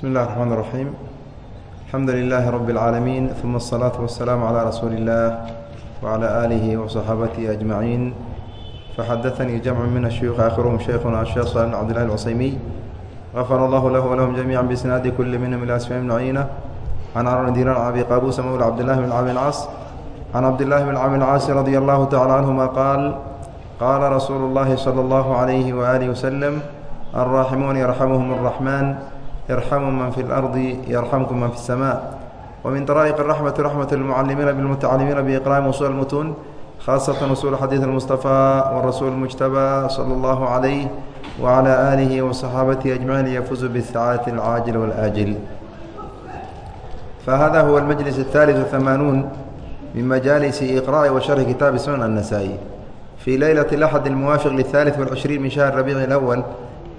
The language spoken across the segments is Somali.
بسم الله الرحمن الرحيم الحمد لله رب العالمين ثم الصلاة والسلام على رسول الله وعلى آله وصحابته أجمعين فحدثني جمع من الشيوخ آخرهم شيخنا الشيخ صالح بن عبد الله العصيمي غفر الله له ولهم جميعا بإسناد كل منهم إلى أسفل بن عيينة عن عمرو دينار أبي قابوس مولى عبد الله بن عامر العاص عن عبد الله بن عامر العاص رضي الله تعالى عنهما قال قال رسول الله صلى الله عليه وآله وسلم الراحمون يرحمهم الرحمن يرحم من في الأرض يرحمكم من في السماء ومن طرائق الرحمة رحمة المعلمين بالمتعلمين بإقرام وصول المتون خاصة وصول حديث المصطفى والرسول المجتبى صلى الله عليه وعلى آله وصحابته أجمعين ليفوزوا بالسعادة العاجل والآجل فهذا هو المجلس الثالث والثمانون من مجالس إقراء وشرح كتاب سنن النسائي في ليلة الأحد الموافق للثالث والعشرين من شهر ربيع الأول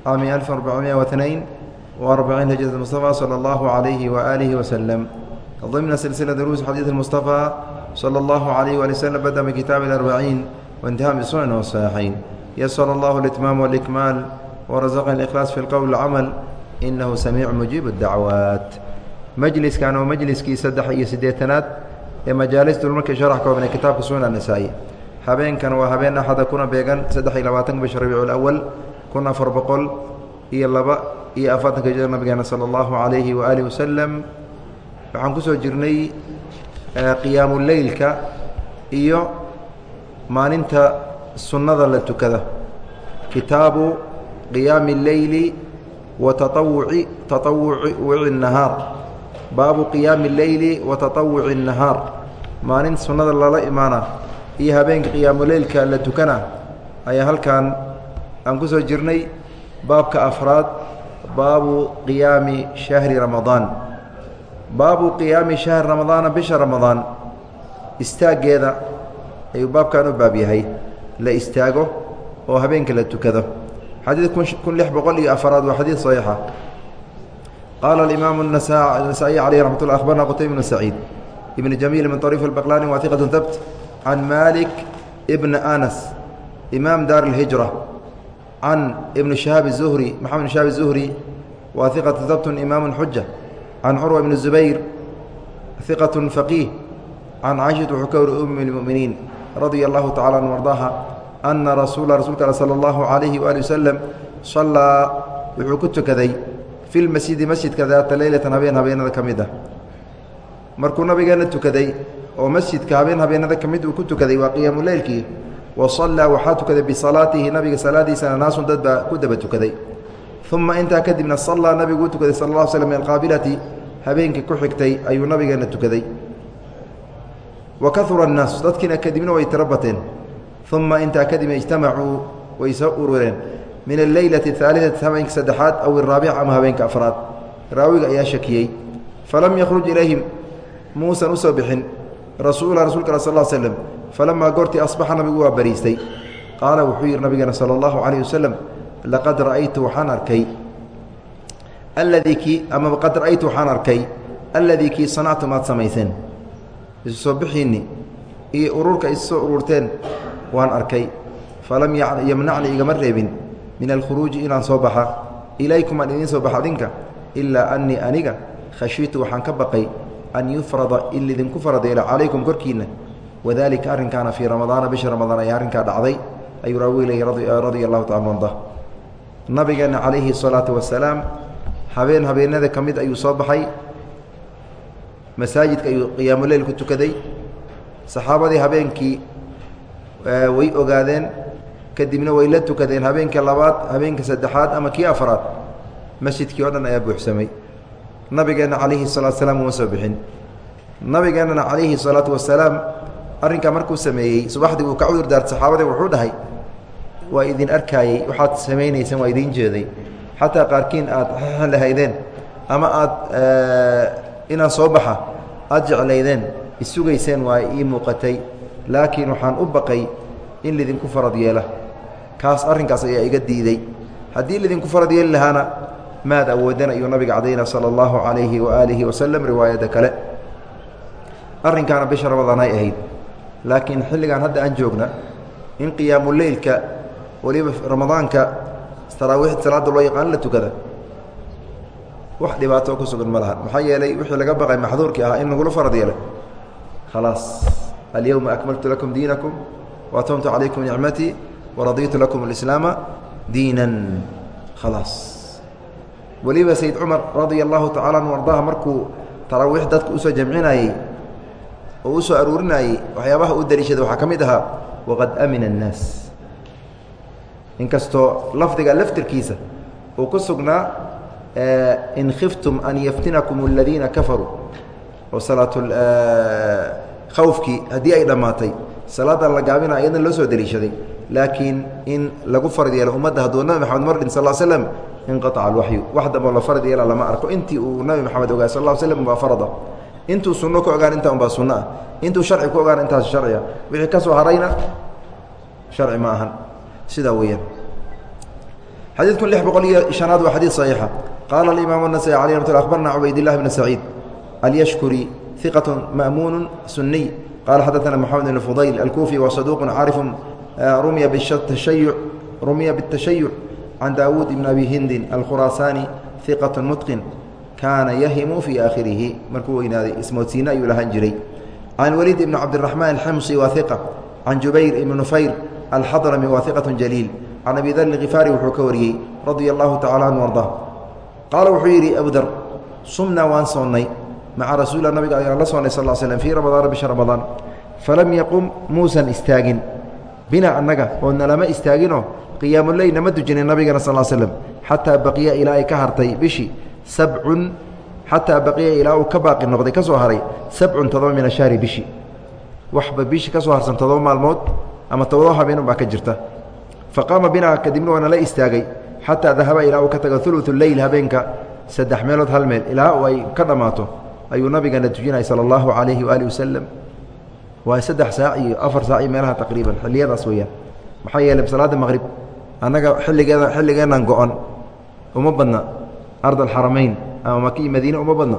عام 1402 وأربعين هجرة المصطفى صلى الله عليه وآله وسلم ضمن سلسلة دروس حديث المصطفى صلى الله عليه وآله وسلم بدأ من كتاب الأربعين وانتهى بالسنن والصحيحين يسر الله الإتمام والإكمال ورزقنا الإخلاص في القول والعمل إنه سميع مجيب الدعوات مجلس كانوا مجلس كي سدح إيه سديتنات ee majaalista markay sharax ka hobnay kitaabka sunan anasaa'i habeenkan waa habeen axada kuna beegan saddex iyo labaatanka bisha rabiicu lawal kun afar boqol iyo laba iyo afartanka jir nabigeena sala allahu calayhi waaalihi wasalam waxaan kusoo jirnay qiyaamuleylka iyo maalinta sunnada la tukada kitaabu qiyaami اleyli wa taawuci taawuci nahaar baabu qiyaami اleyli wa taطawuci الnahaar maalin sunnada lala imaana iyo habeenka qiyaamuleylka la tukana ayaa halkan aan ku soo jirnay baabka afraad baabu qiyaami shahri ramadaan. Baabu qiyaami shahri ramadaana bisha ramadaan istaaggeeda ayuu baabkan u baab yahay. La istaago oo habeenka la tukado. Xadiid kun lix boqol iyo afaraad waa xadiid saxiixa ah. qaala alimaamu nasaa-iy caleyh raxmat ullah akhbarna qutayb ibnu saciid ibn jamiil min ariif albaqlaani waa hiqatu habt can maalik ibna anas imaam أنس إمام دار الهجرة عن بن شهاب الزهري محمد بن شهاب الزهري وثقة ثبت إمام حجة عن عروة بن الزبير ثقة فقيه عن عائشة وحكور أم المؤمنين رضي الله تعالى عنه وارضاها أن رسول رسولك صلى الله عليه وآله وسلم صلى wuxuu ku tukaday fi lmasjidi masjidka daata leylatan habeen habeenada ka mid ah markuu nabigeena tukaday oo masjidka habeen habeenada ka mid uu ku tukaday waa qiyaamuleylkii wa sallaa waxaa tukaday bisalaatihi nabiga salaadiisana naasun dad baa ku daba tukaday. Uma intaa kadibna sallaa nabigu u tukaday sal lla slm alqaabilati habeenkii ku xigtay ayuu nabigeena tukaday. Wa kahura annaas dadkiina kadibna way tiro bateen. Uma intaa kadibna ijtamacuu way soo urureen min alleylati ahaaliati habeenka saddexaad aw iraabic ama habeenka afraad. Raawiga ayaa shakiyey. Falam yakhruj ilayhim muusan u soo bixin. Rasuula rasulka sal l slem falamaa goortii asbaxa nabigu waa bariistay qaala wuxuu yidhi nabigeena sala allahu calayh wasalam laqad ra'aytu waxaan arkay alladii kii ama qad ra'aytu waxaan arkay alladii kii sanactum aad samayseen isu soo bixiinni iyo ururka isu soo ururteen waan arkay falam yamnacni igama reebin min alkhuruuji inaan soo baxa ilaykum aan idiin soo baxa adinka ilaa annii aniga khashiitu waxaan ka baqay an yufrada in lidinku faradeelo calaykum korkiinna wadalika arrinkaana fii ramadaana bisha ramadaan ayaa arrinkaa dhacday ayuu raawi leeyay radia allahu taala arda nabigeenna calayhi salaatu wasalaam habeen habeenada ka mid ayuu soo baxay. Masaajidka ayuu qiyaamuleyl ku tukaday. Saxaabadii habeenkii way ogaadeen kadibna way la tukadeen habeenka labaad habeenka saddexaad ama kii afraad masjidkii oo dhan ayaa buuxsamay. Nabigeenna calayhi salatu salaam uma soo bixin. Nabigeennana calayhi salaatu wasalaam arrinkaa markuu sameeyey subaxdii uu ka cudur daartay saxaabadii wuxuu dhahay waa idin arkaayey waxaad samaynayseen waa idiin jeeday. Xataa qaarkiin aad lahaydeen ama aad inaan soo baxa aad jeclaydeen isugayseen waa ii muuqatay. Laakiin waxaan u baqay in lidinku farad yeela. Kaas arrinkaas ayaa iga diiday. Haddii lidinku farad yeeli lahaana maad awoodan ayuu nabiga cadayna sala allahu calayhi waaalihi wasalam riwaayadda kale. Arrinkaana bisha ramadaan ay ahayd laakiin xilligan hadda aan joogna in qiyaamuleylka weliba ramadaanka taraawiixda salaada loo yaqaan la tukada wax dhibaato ku sugan ma lahan maxaa yeelay wixii laga baqay maxduurkii ahaa in lagula farad yeelay. Khalaas alyowma akmaltu lakum diinakum waatmamtu calaykum nicmatii waraditu lakum alislaama diinan. Khalaas. Weliba sayd cumar radia allahu tacala anhu ardaha markuu taraawiix dadka u soo jamcinayey oo u soo aruurinayey waxyaabaha u daliishaday waxaa ka mid ahaa waqad amina annaas. Inkastoo lafdiga laftirkiisa uu ku sugnaa in khiftum an yaftinakum aladiina kafaruu oo salaat khawfkii haddii ay dhammaatay salaadan la gaabina iyadna loo soo daliishaday laakiin in lagu farad yeelo ummadda hadduu nabi maxamed mar dhin sal l slam inqaaca alwaxyu wax damboo la farad yeela lama arko. Intii uu nabi maxamed ogaa sal l slm baa farada intuu sunno ka ogaan intaa unbaa sunno ah intuu sharci ku ogaan intaas sharciga wixii ka soo harayna sharci ma ahan sidaa weeyaan xadiidkun lix boqol iyo shanaad waa xadiid saxiixa qaala alimaamu الnasaي alي mat akhbarna cubaydillahi bn saciid alyashkuri iqaة ma'muun suniy qala xadaثna moxamed bn fudayl alkufi wa saduuq caarifu rumiya btashayuc rumiya bالtashayuc can daawuud ibn abi hindin alkhuraasaani iqaة mutqin kaana yahimu fii aakhirihi. Markuu weynaaday ismoodsiine ayuu lahaan jiray. Can waliid ibn cabdiraxmaan alximsi waa iqa can jubayr ibn nufayr alxadrami waa iqaة jaliil. Can abi dar khifaari wuxuu ka wariyey radia allahu tacala anhu arda qaala wuxuu yidhi abudar sumnaa waan soonnay. Maca rasuulila nabiga ayaan la soonnay sal slm fii ramadaana bisha ramadaan falam yaqum muusan istaagin. Bina annaga oo nalama istaaginoo qiyaamuleyl nama dujinin nabigana sal slm xataa baqiya ilaa ay ka hartay bishii sabcun xataa baqiya ilaa uu ka baaqi noqday ka soo haray sabcun todoba min ashahri bishi. Waxba bishi ka soo harsan todoba maalmood ama todoba habeen baa ka jirta. Faqaama binaa kadibna waana la istaagay xataa dahaba ilaa uu ka taga uluثu leyl habeenka saddex meelood hal meel ilaa uu ay ka dhamaato ayuu nabigeena tujinayay sala allahu calayhi waaalih wasalam waa saddex saac iyo afar saac iyo meelaha taqriiban xilliyadaas weeyaan. Maxaa yeelay salaadda maqhrib annaga xilligeeda xilligeennan go-on. Uma badna ard alxaramayn ama maka iyo madiine uma badna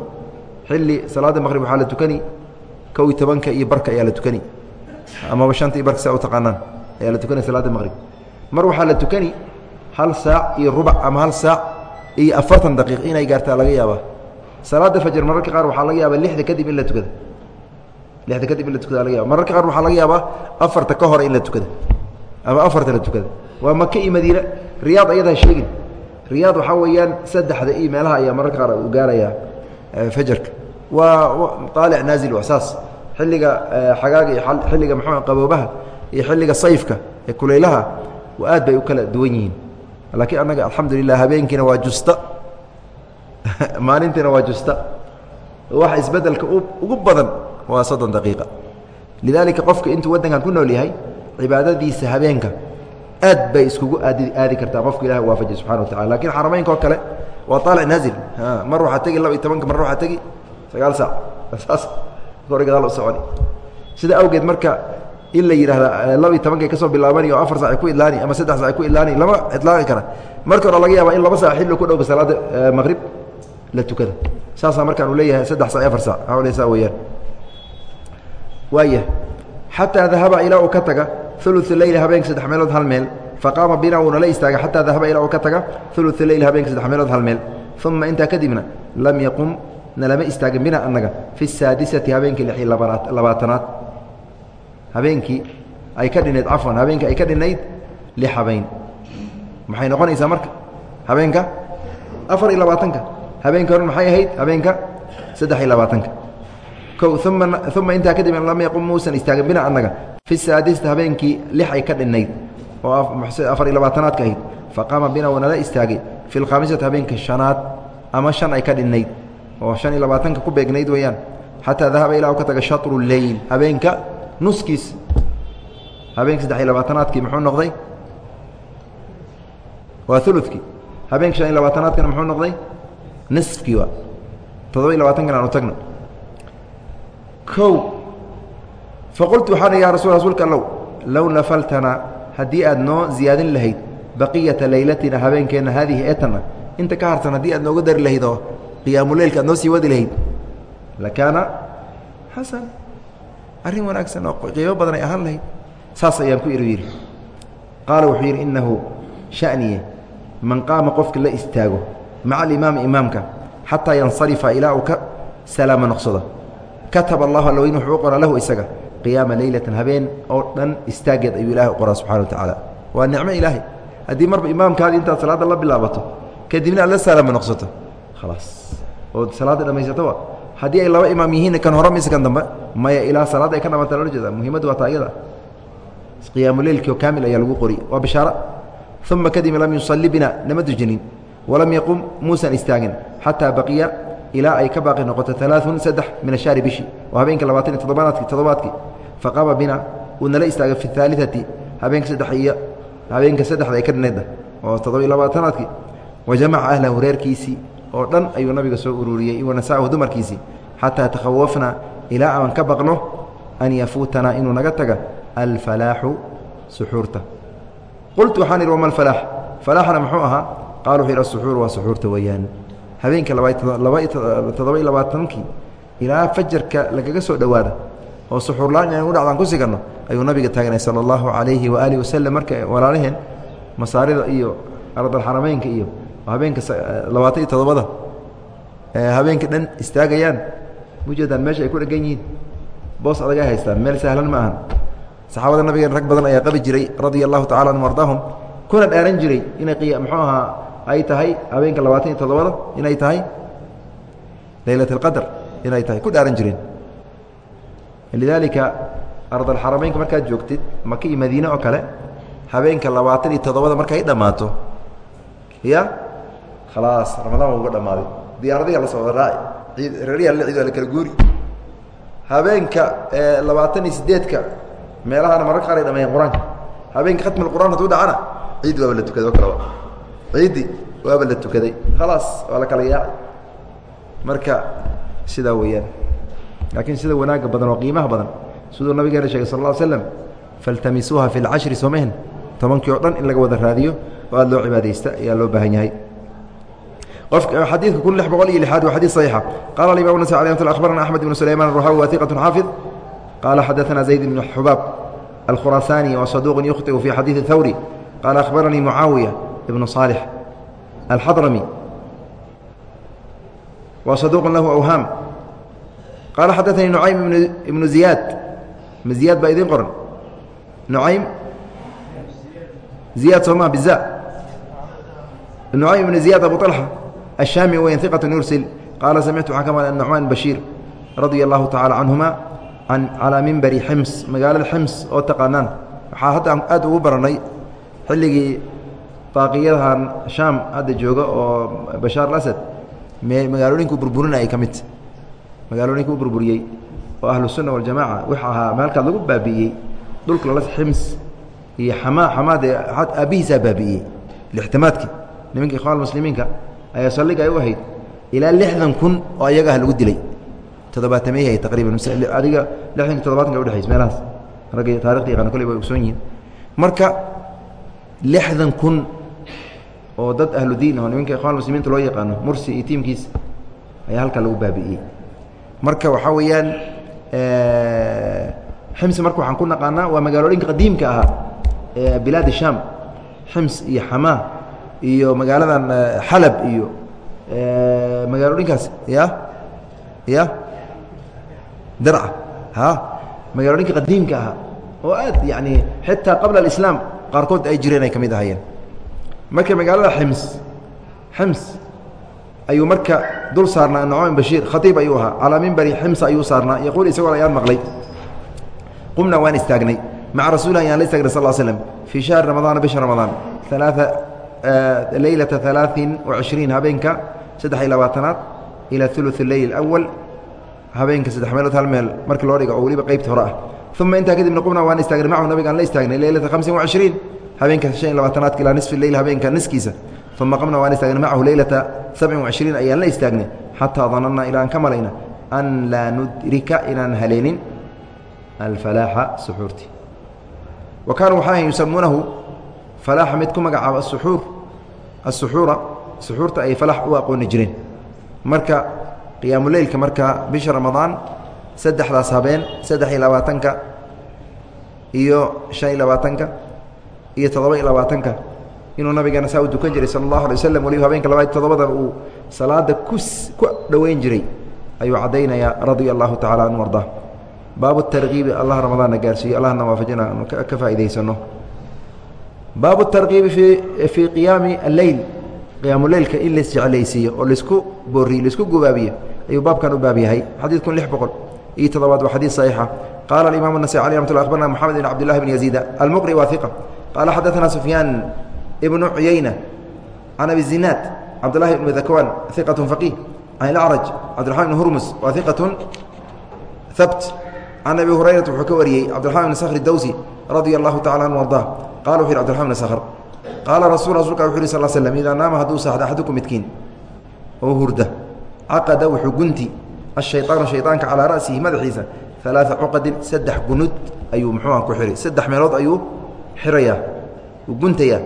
xilli salaada maqrib waxaa la tukani kow iyo tobanka iyo barka ayaa la tukani amaba shanta iyo barka saa u ayaa la tukanay salaada maqrib mar waxaa la tukani hal saac iyo rubac ama hal saac iyo afartan daqiiq inay gaartaa laga yaabaa salaada fajr mararka qaar waxaa laga yaabaa lixda kadib in la tukada lixda kadib in la tukada laga yaba mararka qaar waxaa laga yaabaa afarta ka hore in la tukada ama afarta la tukada waa maka iyo madiine riyaad ayadaa sheegin riyaad waxaa weeyaan saddexda iyo meelaha ayaa mararka qaar u gaarayaa fajarka. Waa aalic naazil saas xilliga xagaaga iyo xilliga mxuu qaboobaha iyo xilliga sayfka ee kulaylaha aad bay u kala duwan yihiin. Laakiin annaga alxamdu lilah habeenkiina waa justa. Maalintiina waa justa. Waxa isbeddelka ugu badan waa soddon daqiiqa. Lidaalika qofka intuu waddankan ku nool yahay cibaadadiisa habeenka aad bay iskugu aadi kartaa. Qofka ilahi waafajiy subxana wa tacala laakiin xarameynka oo kale waa aalic naazil. Mar waxaa tegi laba iyo tobanka mar waxaa tegi sagaal soconi. Sida awgeed marka in la yidhahda laba iyo tobankay ka soo bilaabani oo afar sac ku idlaani ama saddex sac ku idlaani lama idlaaqi kara marka hore laga yaaba in laba sac xilli ku dhowga salaada maqrib la tukada. Saasaa markaan u leeyahay saddex sac iyo afar sac saa weyaan waaya xataa dahaba ilaa uu ka taga ulu leyl habeenka saddex meelood hal meel. Faqaama bina wuuna la istaaga xataa dahaba ilaa uu ka taga. Ulu leyl habeenka saddex meelood hal meel. Uma intaa kadibna lam yaqum nalama istaagin bina annaga. Fi saadisati habeenkii lix iyo labaatanaad. Habeenkii ay ka dhinayd cafwan habeenkii ay ka dhinayd lix habeen maxay noqonaysaa marka? Habeenka afar iyo labaatanka. Habeenka hore maxay ahayd? Habeenka saddex iyo labaatanka. Uma intaa kadib lam yaqum muusan istaagin bina annaga fi saadisati habeenkii lix ay ka dhinayd oo afar iyo labaatanaadka ahayd faqaama bina wanala istaagay fi lkhaamisati habeenka shanaad ama shan ay ka dhinayd oo shan iyo labaatanka ku beegnayd weeyaan xataa dahaba ilaa u ka taga shatru leyl habeenka nuskiis. Habeenka saddex iyo labaatanaadkii muxuu noqday? Waa ulukii habeenka shan iyo labaatanaadkana muxuu noqday? Nisfkii waa. Toddoba iyo labaatankan aanu tagno. O faqultu waxaan ya rasul rasuulka allow low nafaltana haddii aad noo ziyaadin lahayd baqiyata leylatina habeenkeenna haadihi eetana inta ka harsan haddii aad nooga dari lahayd oo qiyaamuleylka aad noo sii wadi lahayd lakaana xasan arrin wanaagsan oo qiimo badan ay ahaan lahayd saas ayaan ku iru yidhi qaala wuxuu yidhi innahu shaniye man qaama qofka la istaago maca alimaami imaamka xataa yansarifa ilaa uu ka salaamo noqsado kataba allahu alla weyn wuxuu u qoraa lahu isaga qiyaama leylatan habeen oo dhan istaageed ayuu ilahay qoraa subxana wa tacaala. Waa nicmo ilaahay. Haddii marba imaamkaadi intaad salaadda la bilaabato kadibna aad la salaamo noqsato khalaas oo salaadda dhamaysatoba haddii ay laba imaam yihiin kan hore mise kan dambe maya ilaa salaadda ay ka dhamanta loola jeeda muhimaddu waa taa iyada. Qiyaamuleylkio kaamil ayaa lagu qori. Waa bishaaro uma kadib lam yusalli bina nama dujinin. Walam yaqum muusan istaagin. Xataa baqiya ilaa ay ka baaqi noqoto alaaثun saddex min ashahri bishi. Oo habeenka labaatan iyo toddobaadki faqama bina uu nala istaagay fi اhaaliثati habeenka saddex iyo habeenka saddexda ay ka dhinayda oo toddoba iyo labaatanaadkii wajamaca ahlahu reerkiisii oo dhan ayuu nabiga soo ururiyey wanasaahu dumarkiisii xataa takhawafna ilaa aan ka baqno an yafuutanaa inuu naga taga alfalaaxu suxuurta. Qultu waxaan idhi wama alfalaax? Falaaxna muxuu ahaa? Qaal wuxuu yidhi asuxuur waa suxuurta weeyaan. Habeenka laba toddoba iyo labaatankii ilaa fajarka lagaga soo dhowaada oo suxuurlaan inaan u dhacdaan ku siganno ayuu nabiga taagnay sala allahu calayhi waaalihi wasalam marka walaalaheen masaarida iyo ardalxarameynka iyo habeenka labaatan iyo toddobada habeenka dhan istaagayaan. Mujeedaan meesha ay ku dhegan yihiin. Boos adagay haystaan meel sahlan ma ahan. Saxaabada nabigeen rag badan ayaa qabi jiray radia allahu tacala anhum ardaahum kuna dhaaran jiray inay muxuu ahaa ay tahay habeenka labaatan iyo toddobada inay tahay leylat اlqadr inay tahay ku dhaaran jireen lidaalika ardalxarameynka markaad joogtid maka iyo madiine oo kale habeenka labaatan iyo toddobada markay dhammaato ya khalaas ramadaan waa uga dhammaaday diyaaradiga la socda raaci reeryaha la cid waa la kala guuri habeenka labaatan iyo sideedka meelahana mararka qaar ay dhameeyeen qur'aanka habeenka khatmi qur'an hadduu dhacana ciid waaba la tukaday oo kaleba ciiddi waaba la tukaday khalaas waa la kala yaacay marka sidaa weeyaan laakiin sida wanaagga badan oo qiimaha badan siduu nabigeena sheegay sal lla slam faltamisuuha fi lcashri soomehen tobankii oo dhan in laga wada raadiyo oo aad loo cibaadaysta ayaa loo baahan yahay xadiidka kun lix boqol iyo lixaad waa xadid صaxiixa qala alimam nas alي mt akhbarana axmed ibnu sulayman الruxawi wa iqaة xaafid qala xadaثana zayd ibn xubaab alkhuraasaani wa saduq yukhطiu fi xadiiثi thawri qala akhbaranii mucaawiya ibnu صaalix alxadrami wa saduq lahu awhaam qaala xadaanii nucaym ibnu ziyaad ma ziyaad baa idiin qoran nucaym ziyaad soomaa biza nucaym ibnu ziyaad abu alxa ashaami weyn iqatun yursil qaala samictu waxaa ka maqlay nucmaan bashiir radia allahu tacaala canhuma calaa mimbari xims magaalada xims oo taqaanaan waxaa hadda aad ugu barannay xilligii baaqiyadahan shaam hadda jooga oo bashaar al asad magaalooyinku burburinayay ka midta magaalooyinka u burburiyey oo ahlusunna waljamaca wuxuu ahaa meelkaad lagu baabi'iyey dhulka lala xims iyo xamaa xamaade aabbihiisaa baabi'iyey lixtimaadkii nimanka ikhwan muslimiinka ayaa salliga ay u ahayd ilaa lixdan kun oo ayagaah lagu dilay. Toddobaatameeyhi ay taqriiban adiga lixdan toddobatanka udhexays meelahaas. Ragga taarikda yaqaana kolley way ogsoon yihiin. Marka lixdan kun oo dad ahlu diin aho nimanka ikhwan muslimiinta loo yaqaano mursi iyo tiimkiis ayaa halkaa lagu baabi'iyey marka waxaa weeyaan xims marka waxaan ku naqaanaa waa magaalooyinka qadiimka ahaa ee bilaad shaam xims iyo xamaa iyo magaaladan xalab iyo magaalooyinkaas ya ya darca ha magaalooyinka qadiimka ahaa oo aad yani xitaa qabla alislaam qaarkood ay jireen ay ka mid ahaayeen. Marka magaalada xims xims ayuu marka dul saarnaa nocman bashiir khaiib ayuu ahaa. Calaa mimbari ximsa ayuu saarnaa. Yaquul isagoo ayaan maqlay. Qumna waan istaagnay. Maca rasuuli ayaan la istaagnay sal slm fii shahri ramadaana bisha ramadaan. Alaaa eh, leylata alaain wacishriin habeenka saddex iyo labaatanaad ilaa ulu leyl awal habeenka saddex meelood hal meel. Marka loo dhiga oo weliba qaybta hore ah. Uma intaa kadibna qumna waan istaagnay. Macahu nabigaan la istaagnay leylata hamsin wacishriin habeenka shan iyo labaatanaadka ilaa nisfi leyl habeenka niskiisa uma qamnaa waan istaagnay macahu leylata sabcin وacishriin ayaan la istaagnay xataa danannaa ilaa aan ka malayna an laa nudrika inaan haleenin alfalaaxa suxuurti wa kaanuu waxaa yusamuunahu falaaxa mid ku magacaabo asuxuur asuxuura suxuurta ay falax u aqooni jireen marka qiyaamuleylka marka bisha ramadaan saddexdaas habeen saddex iyo labaatanka iyo shan iyo labaatanka iyo toddoba iyo labaatanka inuu nabigeena saa u dukan jiray sal allahu alay waslam waliba habeenka labaiy todobadaba uu salaada ku ku dhoweyn jiray ayuu caddaynaya radia allahu tacala an arda baabu tarkiibi allah ramadaanna gaarsiiyo allahna waafajina anu ka faa'idaysano baabu tarkiibi fii fii qiyaami alleyl qiyaamuleylka in lais jeclaysiiyo oo la isku booriyo la isku gubaabiyo ayuu baabkan u baab yahay kun lix boqol iyo toddobaad waa xadiid saxiixa qaala imam nasai alih ramat la abarna moxamed ibn cabd yaziida almuqri waa iqa qaala xadaana sufyaan ibnu cuyayna can abi zinaad cabdlahi bn dakwan iqaة faqih can ilacraj cabdiraحman bn hurmus waa iqaة habt can abi hurayrata wuxuu ka wariyey cabdiraحman bn skhr dawsi radia allahu tacala anhu arda qala wuxu yhi cbdiraحman bn skhr qaala rasul rasulka wuxu yhi sal slm idaa naama hadduu saaxda axadukum midkiin oo hurda caqada wuxuu gunti ashayطaanu shayطaanka calaa ra'sihi madaxiisa alaaa cuqadin saddex gunud ayuu muxuuha ku xihay saddex meelood ayuu xirayaa uu guntayaa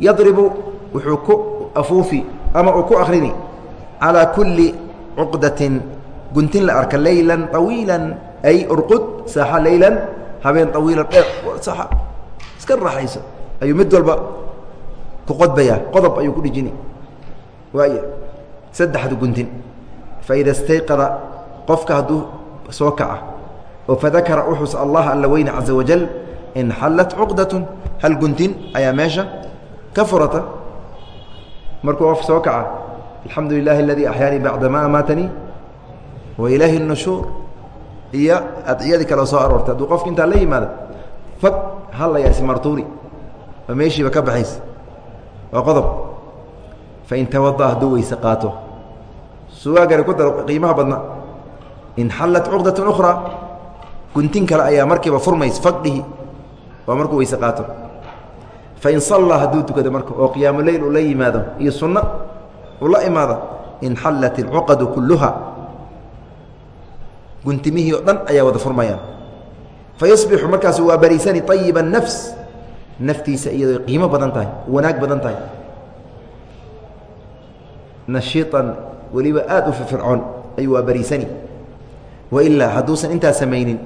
yadribu wuxuu ku afuufi ama uu ku akrini calىa kuli cuqdatin guntin la arka leylan طawiila ay urqud saaxa leylan habeen awiilan dheer saa iska raaxayso ayuu mid walba ku qodbayaa qodob ayuu ku dhijini. Waaya saddexdu guntin faida stayqada qofka hadduu soo kaca oo fadakara uxus allaha alla weyne caza wajal inxallat cuqdatun hal guntin ayaa meesha ka furata. Markuu qof soo kaca alxamdu lilahi aladii axyaanii bacda ma amaatanii wa ilaahi nushuur iyo adciyadii kale soo aroortay hadduu qofka intaa la yimaado fag hallayaasi martuuri. Oo meeshiiba ka baxaysa. Waa qodob. Fain tawada hadduu weyse qaato. Suwaagani ku daro qiimaha badna inxallat cuqdat ukhraa. Guntin kale ayaa markiiba furmays fagdhihi waa markuu weyse qaato fain sallaa hadduu tukado marka oo qiyaamu leyl uu la yimaado iyo sunno uu la imaado inxallat ilcuqadu kulluha guntimihii oo dhan ayaa wada furmayaan fayasbixu markaas waa bariisani ayiba nafs naftiisa iyadoo qiimo badan tahay wanaag badan tahay. Nashiiطan weliba aad u firfircoon ayuu waa bariisani wailaa hadduusan intaa samaynin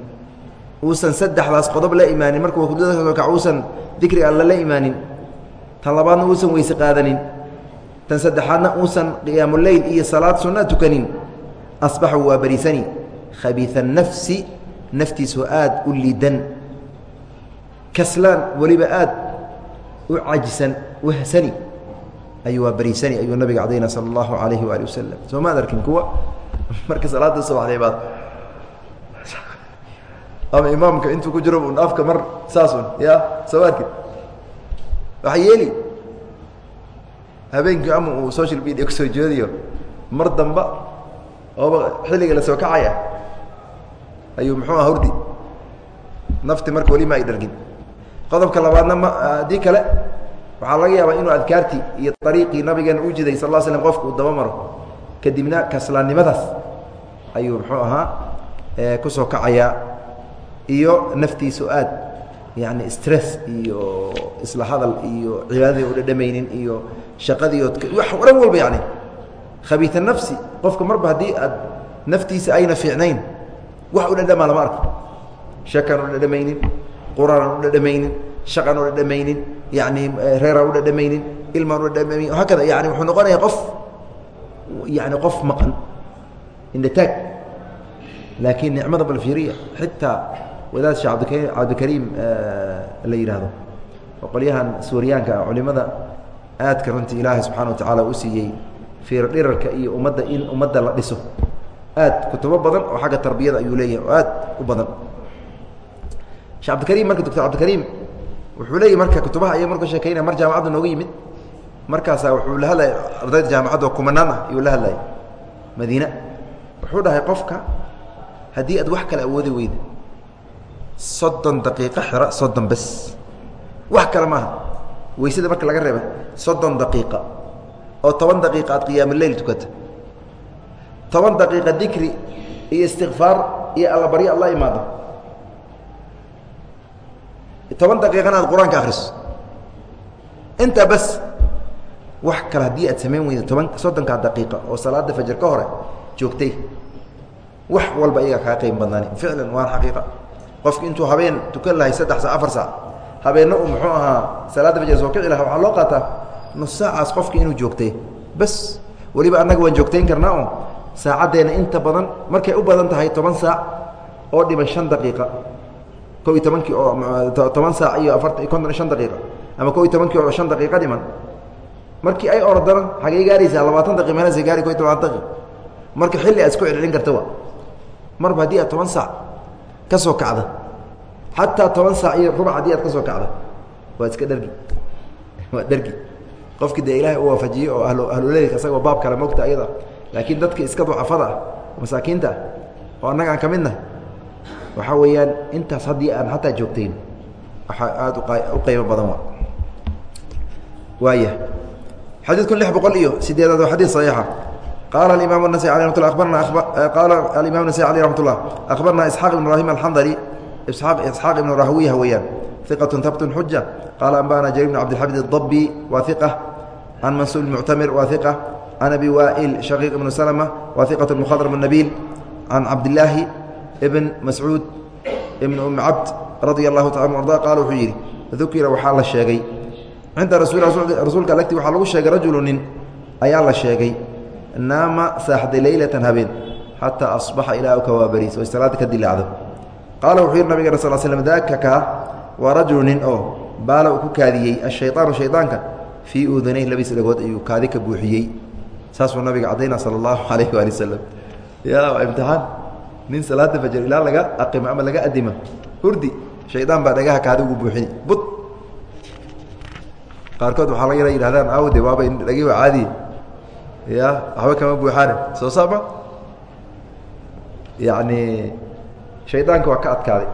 uusan saddexdaas qodob la imaanin. Markuu kac uusan dikri alla la imaanin tan labaadna uusan weyse qaadanin. Tan saddexaadna uusan qiyaamuleyl iyo salaad sunna tukanin. Asbaxu waa bariisani khabiiثa nafsi naftiisoo aad u lidan kaslaan weliba aad u cajisan wahsani ayuu waa bariisani ayuu nabiga cadayna sala allahu alayhi waali wasalam soo maad arkin kuwa? Marka salaada subaxday baad ama imaamka intuu ku jiro un afka mar saasun ya soo arkin waxaa yeeli habeenkii ama uu social media ku soo jeediyo mar damba ooba xilliga la soo kacaya ayuu muxuu aha hurdi. Nafti marka weli ma ay dhargin. Qodobka labaadna ma haddii kale waxaa laga yaabaa inuu adkaartii iyo ariiqii nabigeena u jiday sal l slm qofka uu daba maro. Kadibna kaslaannimadaas ayuu muxuu ahaa ku soo kacayaa iyo naftiisu aad yani stress iyo isla hadal iyo cibaadadii u dhadhamaynin iyo shaqadii wax dhan walba yani khabiia nafsi qofka marba haddii aad naftiisa ayna fiicnayn wax u dhadhamaa lama arko. Shakaan u dhadhamaynin quraan u dhadhamaynin shaqan u dhadhamaynin yani reeraan u dhadhamaynin ilmaan u dhadhamaynin hakada yani wuxuu noqonayaa qof yani qof maqan indhataag laakiin nicmada balfiriya xitaa wadaad shee abdika cabdikariim la yidhaahdo qolyahan suuriyaanka ah culimada aadka runtii ilaahay subxana wa tacaala u siiyey fiir dhirarka iyo ummadda in ummadda la dhiso. Aad kutubo badan oo xagga tarbiyada ayuu leeyahay oo aad u badan. Shee cabdikariim marka doctor cabdikariim wuxuu leeyahy marka kutubaha aya markuu sheekeynaya mar jaamacadda nooga yimid. Markaasaa wuxuu la hadlaya ardayda jaamacadda oo kumanaan ah ayuu la hadlayay madiine wuxuu dhahay qofka haddii aad wax kale awoodi weyda soddon daqiiqo xiro soddon bes. Wax kale maaha. Weysada marka laga reeba soddon daqiiqa oo toban daqiiqa aad qiyaamuleyl tukata. Toban daqiiqa dikri iyo istikfaar iyo alla imaado. Toban daqiiqana aad qur'aanka akriso intaa bes wax kale haddii aad samayn weyda toban soddonkaa daqiiqa oo salaada fajar ka hore joogtay. Wax walba iyagaa kaa qeym badnaani. Ficlan waana xaqiiqa qofki intuu habeen tukan lahay saddex saac afar saac habeenna uu muxuu ahaa salaadda fajar soo kici lahaa waxaa loo qaataa nus saacaas qofki inuu joogtay. Bas weliba annaga waan joogtayn karnaa oo saacaddeena inta badan markay u badan tahay toban saac oo dhiman shan daqiiqa. Ko iyo tobankii oo toban saac iyo afartan konton shan daqiiqa. Ama ko iyo tobankii oo shan daqiiqa dhiman. Markii ay ordana xagay gaaraysaa labaatan daqi meelasa gaari ko iyo toban daqi marka xilli aad isku celcelin karta wa marba haddii aad toban saac ka soo kacda. Xataa toban saac iyo rubac haddii aad ka soo kacda. Waa iska dhergi waa dhergi qofkii dee ilaahay u waafajiye oo ahluleylka isagoo baab kale mogta ayada. Laakiin dadka iska ducafada ah masaakiinta oo annaga aan ka midnahay waxaa weeyaan intaas haddii aan xataa joogtayn waxaa aada u qiimo badan wa waaya. Xadiidkun lix boqol iyo sideedaad waa xadiid saxiixa qaala alimam nasai a qaala alimam nasai aleh ramat ullah akhbarna isxaaq ibn ibrahim alxandari isxaaq ibnu rahwiya weeyaan iqat tabtun xuja qaala anbana jarir bn cabdilxamid اdabi waa iqa can mansuur muctamir waa iqa can abi waail shaqiiq ibnu salma waa iqat mukhadram nabiil can cabdilaahi ibn mascuud ibn umi cabd radia allahu taala arda qaala wuxuu yidhi dukira waxaa la sheegay cinda rasuulka alagti waxaa lagu sheegay rajulu nin ayaa la sheegay naama saaxday leylatan habeen xataa asbaxa ilaa u kawaabariis oy salaada ka dilaacdo. Qaala wuxuu yidhi nabigeen sal slm daaka waa rajulu nin oo baala uu ku kaadiyey ashayطaanu shayطaanka fii udanayh labadiis dhagood ayuu kaadi ka buuxiyey. Saasuu nabiga caddaynaa sala allahu calayh waali wasalam ya waa imtixaan. Nin salaada fajar ilaa laga aqimo ama laga adimo hurdi shaydaan baa dhagaha kaadi ugu buuxini bud qaarkood waxaa laga yidhahdaan awde waaba dhagi waa caadiye ya waxba kama buuxaane. Soo saama yacni shaydaanka waa ka adkaaday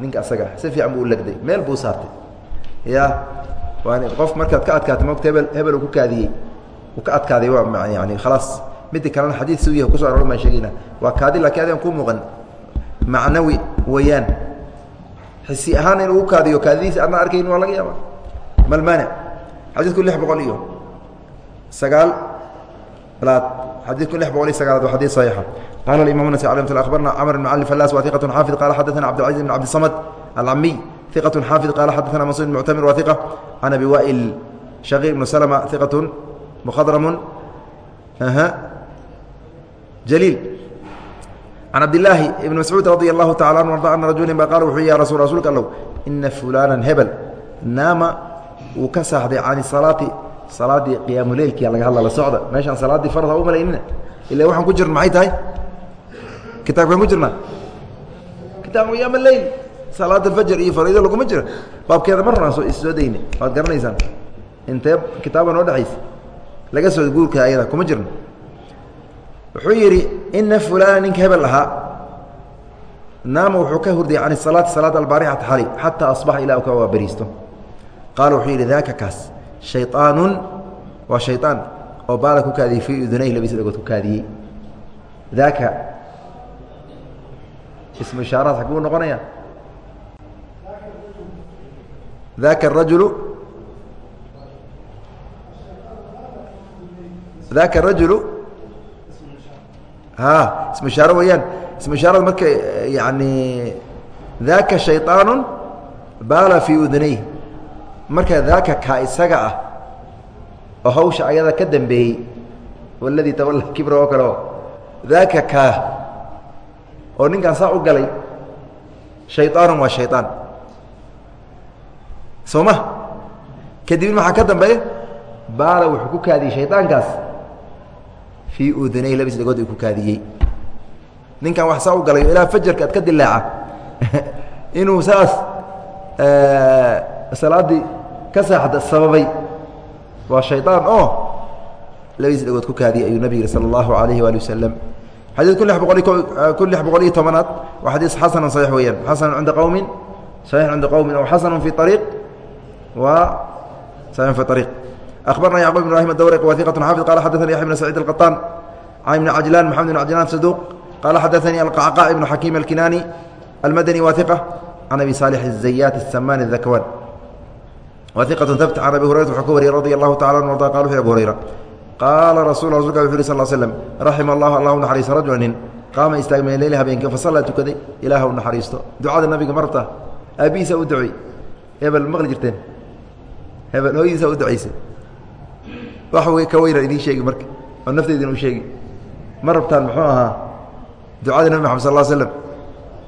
ninka asaga. Si fiican buu u legday. Meel buu saartay. Ya waan qof markaad ka adkaatay mogta hebel hebel uu ku kaadiyey. Uu ka adkaaday waa yani khalaas midda kalena xadiid si u yahay kuso arooran baan sheegayna. Waa kaadi laakiin adigan kuu muuqan. Macnawi weeyaan. Xisi ahaan inuu u kaadiyo kaadidiisa adna arkayn waa laga yaaba malmaanic xadiidku lix boqol iyo sagaal xadiid saxiixa qaala imam nas alay mt abarna camr bn cali falas wa iqat xaafid qala xadaثana cabdilcaziz bn cabdisamad alcamiy iqat xaafid qala xadaثana mansuur bn muctamir wa can abi wail shaqiiq bn slma iqat mukhadramu jliil can cabdilaahi ibn mascuud radi allahu tacala anhu arda ana rajulin ba qala wuxuu ya rasul rasuulka allow ina fulana hebel naama wuu ka saaxday salaadii qiyaamuleylkia laga hadla la socda meeshaan salaaddii farda u malaynina ila waxaan ku jirna maxay tahay? Kitaabkaan ku jirnaa. Kitaab qiyaam leyl salaad alfajr iyo fariido laguma jiro. Baabkeeda mar horaan soo dayne. Waad garanaysaan. Intee kitaaba noo dhexaysa? Laga soo guurka ayada kuma jirno wuxuu yidhi ina fulana ninka hebel ahaa naama wuxuu ka hurday can salaati salaad albaarixati xali xataa asbaxa ilaa u ka waabariisto. Qaala wuxuu yidhi daaka kaas ayaanu waa hayaan oo baala ku kaadiyey fii udunayhi labadiisa dhagood ku kaadiyey. Daaka ismu ishaaraad xaguu noqonaya. Daaka arajulu daaka arajulu a ismu ishaaro weeyaan. Ismu ishaarada marka eh, yani daaka shayطaanu baala fii udunayhi marka daaka kaa isaga ah oo hawsha ayada ka dambeeyey waladii tawalla kibra oo kale oo daaka kaa oo ninkaan saa u galay shayطaanun waa shayطaan soo ma kadibna maxaa ka dambeeya baala wuxuu ku kaadiyey shayطaankaas fii udunay labis dhagood uu ku kaadiyey ninkan wax saa u galay ilaa fajarka ad ka dilaaca inuu saas salaaddii ka saaxda sababay waa shayطaan oo labadiis dhagood ku kaadiyey ayuu nabig yihi salى اllahu alayhi waali wasalam xadiid kun lix boqol kun lix boqol iyo tobanaad waa xadiis xasanu صaxiix weeyaan xasanu cinda qowmin صaxiix cinda qowmin aw xasanu fi ariiq wa saxiix fi ariiq أخبرنا يعقوب بن إبراهيم الدورق وثيقة حافظ قال حدثني يحيى بن سعيد القطان عن بن عجلان محمد بن عجلان صدوق قال حدثني القعقاع بن حكيم الكناني المدني واثقة wiqatu tabt can abi hurayrat wuxuu ka wariyey radi allahu tacala an arda qal wuxu abu hurayra qaala rasul rasulka wuxu uhi sal slem raxima allahu allah naxariista rajulan nin qaama istaag min leyli habeenkii fasallaa tukaday ilaaha u naxariisto. Ducada nabiga marabta aabihiisa u ducey hebel maqli jirteen. Hebel hooyadiisa u ducaysay wax ka weynan idiin sheegi marka oo nafteydiin u sheegi. Ma rabtaan muxuu ahaa ducada nabi maxamed sal l slem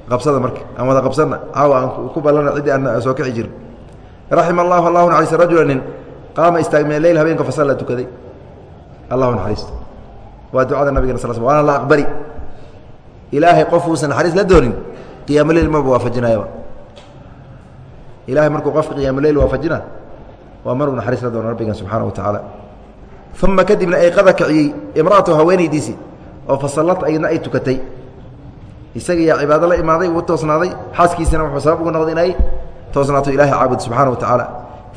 qabsada marka aan wada qabsanna caawa aan ku ballana ciddii aan soo kici jirin raxima allahu allahu naxariista rajula nin qaama istaagmee leyl habeenka fasalla tukaday. Allahu naxariisto waa ducada nabigana sal waana la aqbali. Ilaahay qof uusan naxariis la doonin qiyaamuleil maba waafajinayaba ilahay markuu qofka qiyaamuleil waafajina waa maruu naxariis la doono rabbigan subxaana wa tacaala uma kadibna ayqada kiciyey imra'atu haweenaydiisii oo fasallad ayadna ay tukatay. Isagiyaa cibaado la imaaday uu toosnaaday xaaskiisana wuxuu sabab ugu noqday inay toosnaato ilahi caabud subxaana wa tacaala.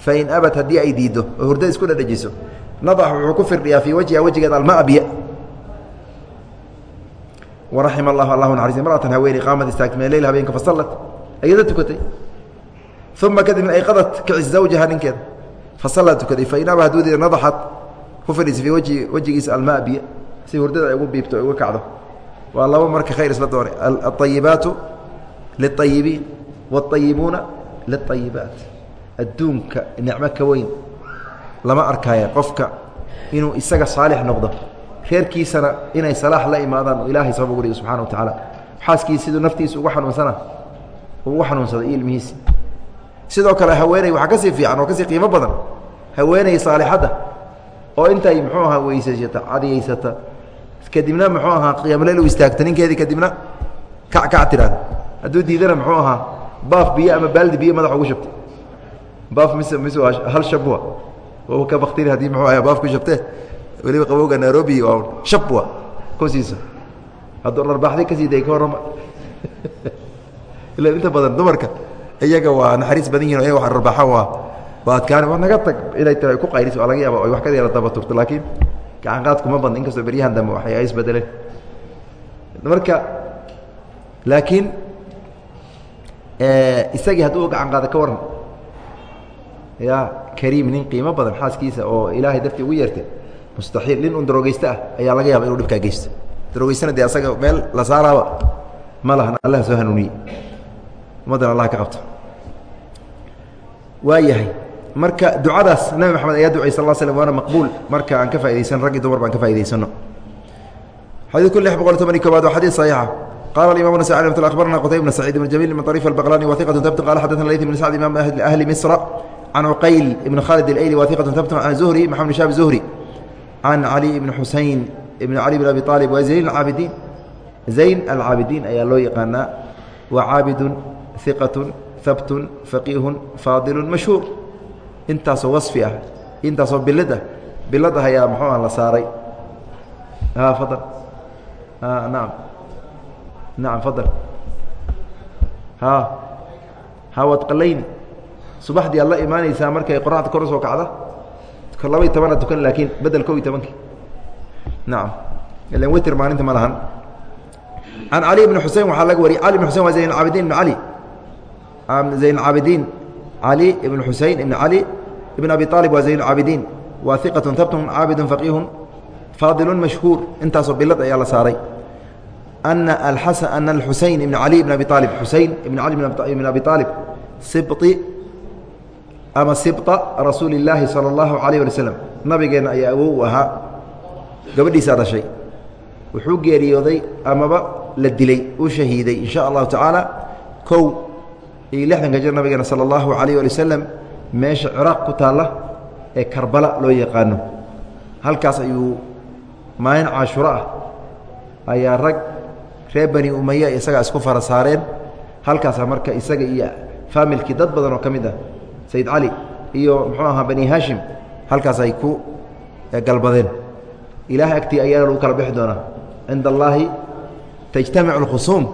Fain abad haddii ay diiddo oo hurda isku dhadhejiso nadax wuxuu ku firdhiyaa fii wajhiha wejigeeda almaa biyo waraxima allahu allahu naxariis imra'atan haweeney qaamad istaagtay min leyl habeenka fasallat ayada tukatay. Uma kadibna ayqadat kicis zawjaha ninkeeda fasalla tukaday fain aba hadduu diida nadaxad ku fidhiisa fii waji wejigiisa almaa biyo si hurdada ay ugu biibto ay uga kacdo. Waa laba marka khayr isla doore. Aayibaatu liayibiin wاayibuuna liلطayibaat adduunka nicmo ka weyn lama arkaayo qofka inuu isaga saalix noqdo reerkiisana inay salaax la imaadaan oo ilaahay sabab ugu dhigo subxana wa tacaala xaaskiisi siduu naftiisa ugu xanuunsana ugu xanuunsaday ilmihiisi sidoo kale haweeney waxaa ka sii fiican oo ka sii qiimo badan haweeney saalixadda oo intay muxuu ahaa weysaysata cadiyaysata kadibna muxuu ahaa qiyaamuleyl u istaagta ninkeedii kadibna kac kac hadduu diidana muxuu ahaa baaf biyo ama baaldi biyo madaxa ugu shabtay. Baaf mise mise waa hal shabwa. Wa ka baktiri haddii muxuu ahaa baaf ku shabtee weliba qabowga nairobi waa shabwa kosiisa hadduu dharbaaxday ka sii day ka warrama ila inta badan dumarka iyaga waa naxariis badan yihiin o wa dharbaaxa waa waa adkaani wa naga tag. Inay ta ku qayris waa laga yaaba oy wax ka yara daba turto laakiin gacanqaad kuma badna. Inkastoo beryahan dambe waxay ay isbedeleen marka laakiin isagii hadduu gacan qaado ka waran ya kariim nin qiimo badan xaaskiisa oo ilaahay dartii ugu yeertay mustaxiil nin un darogeyste ah ayaa laga yaaba inuu dhibkaa geysto. Darogeystana dee asaga meel la saaraaba. Ma lahan allah soo hanuuniyey. Ummaddana allah ka qabto. Waa yahay marka ducadaas nabi maxamed ayaa ducay sal slm waana maqbuul. Marka aan ka faidaysan raggi dumar baan ka faa'idaysano xadiidku lix boqol tobani kobaad waa xadiid saxiixa qala alimam bn sacid mt akhbarna qutayb bn saciid ibn jamil min طariif albaqlani wahiqatu tabtun qala xadana layth bn sacd imam ahli misra can cuqayl ibn khalid اlayli wahiqatu tabtun can zuhri maxamed shab zuhri can cali ibn xusein ibn cali bn abi aalib wa zayn acaabidiin zayn alcaabidiin ayaa loo yaqaanaa wa caabidun hiqatu habtun faqiihun faadilu mashhuur intaasoo waصfi ah intaasoo bilad ah bilad ah ayaa muxuu ah la saaray fadal naam nacam fadal. Ha. Ha waad qalayni subaxdii aad la imaanaysaa markay qoraxda kor u soo kacda? Labaiy tobana tukan laakiin bedel kob iyo tobankii. Nacam ilan witr maalinta ma lahan. Can cali bni xusein waxaa laga wariyay. Cali ibn xusein waa zayn caabidiin ibn cali zayn caabidiin cali ibn xusein ibn cali ibn abi aalib waa zayn caabidiin waa iqatu habtun caabidun faqiihun faadilu mashhuur. Intaasoo bilad ayaa la saaray ana ana alxusein ibn cali ibn abi aalib xusein ibn cali ibn abi aalib sibti ama sibta rasuuli illaahi sala allahu calayh wali slam nabigeenna ayaa awow u ahaa gabadhiisaa dhashay wuxuu geeriyooday amaba la dilay uu shahiiday in sha allahu tacaala kow iyo lixdanka jir nabigeena sala allahu calayh wali wasalam meesha ciraaq ku taalla ee karbala loo yaqaano halkaas ayuu maalin caashuro ah ayaa rag reer bani umaya isagaa isku fara saareen halkaasa marka isaga iyo faamilkii dad badan oo ka mid ah sayid cali iyo muxuu ahaa bani haashim halkaas ay ku galbadeen. Ilaahay agtii ayaana lagu kala bixi doonaa. Cinda allaahi tajtamicu اlkhusuum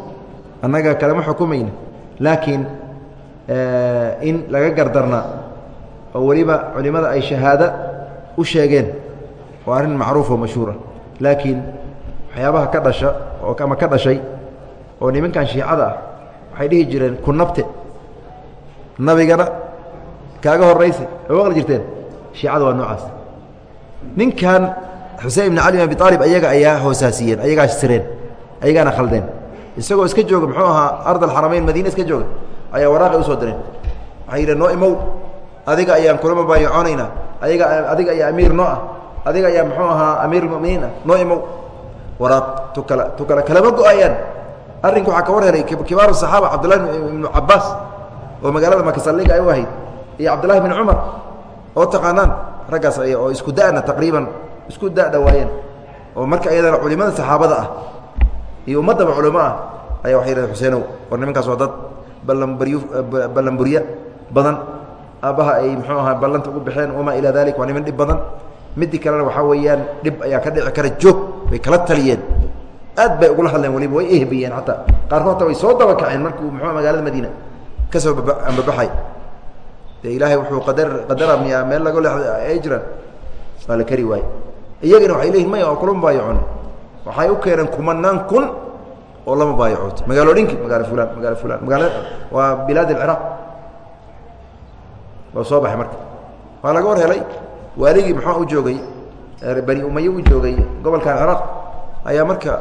annaga kalema xukumayna. Laakiin in laga gardarna oo weliba culimmada ay shahaado u sheegeen waa arrin macruuf oo mashhuura. Laakiin waxyaabaha ka dhasha oo ama ka dhashay oo nimankan shiicada ah waxay dhihi jireen ku nabte nabigana kaaga horraysa ma maqli jirteen shiicada waa noocaas. Ninkan xusein ibn cali abi aalib ayaga ayaa hoosaasiyeen ayagaa sireen ayagaana khaldeen. Isagoo iska jooga muxuu ahaa ard alxaramayn madiine iska jooga ayaa waraaqay u soo direen. Waxay yidheen noo imow adiga ayaan kula mabaayacoonayna ayaga adiga ayaa amiir noo ah adiga ayaa muxuu ahaa amiir muminiin ah noo imow waraaq tukala tukala kalama go'ayaan. Arrinka waxaa ka war helay kibaaru saxaaba cabdullahi ibnu cabaas oo magaalada makasalliga ay u ahayd iyo cabdullahi bin cumar oo taqaanaan raggaas ay oo isku da'na taqriiban isku da' dhawaayeen oo marka iyadana culimada saxaabada ah iyo ummaddaba culimo ah ayaa waxay yidhahdeen xuseenow war nimankaas waa dad ballanbaryu ballanburya badan aabbaha ay muxuu ahaa ballanta ugu baxeen wamaa ilaa dalik waa niman dhib badan midii kalena waxaa weeyaan dhib ayaa ka dhici kara joog bay kala taliyeen. Aad bay ugula hadleen waliba way ehbiyeen xataa qaarkood ta way soo daba kaceen markuu muxuu magaalada madiina ka soo ambabaxay dee ilaahay wuxuu qadar qadara miyaa meel laga leexda ay jiraan? Waa la kari waaye. Iyagana waxay leeyihiin maya oo kula mubaayacoon waxay u keeneen kumanaan kun oo la mubaayacood magaalooyinkii magaalo fulan magaalo fulan magaala waa bilaad alciraaq waa soo baxay marka. Waa laga war helay waaligii muxuu u joogay bani umaye u joogay gobolkan ciraaq ayaa marka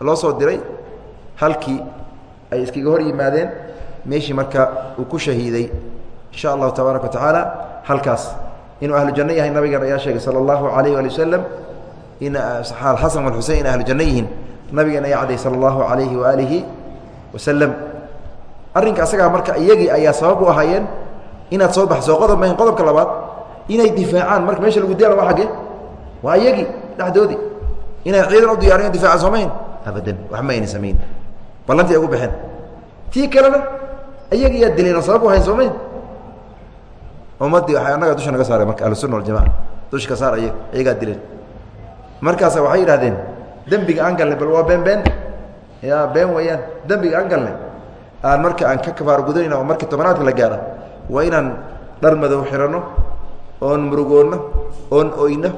loo soo diray halkii ay iskaga hor yimaadeen meeshii marka uu ku shahiiday insha allahu tabaaraka wa tacaala halkaas. Inuu ahlu janno yahay nabigan ayaa sheegay sala allahu alayh ali wasalam in xasan walxusein in ahlu janno yihiin. Nabigan ayaa cadday sala allahu alayhi waaalihi wasalam arrinka asagaa marka iyagii ayaa sabab u ahaayeen inaad soo baxso qodob mahayn qodobka labaad inay difaacaan. Marka meesha lagu diyaala waa agge waa iyagii dhexdoodii. Inay ciidan u diyaariyan difaacan soo mahayn abadan wax ma ayna samayn. Ballantii ay ugu baxeen. Tii kalena iyagi yaa dileen oo sabab u hayn soo mahayn ummaddii waxay annaga dusha naga saareen marka ahlusunna waljamaca dusha ka saar iyaga iyagaa dileen markaasa waxay yidhahdeen dembiga aan galnay bal waa been been ya been weeyaan. Dembiga aan galnay aan marka aan ka kafaaro gudanayna oo markii tobanaadka la gaara waa inaan dhar madow xiranno oon murugoonno oon oyno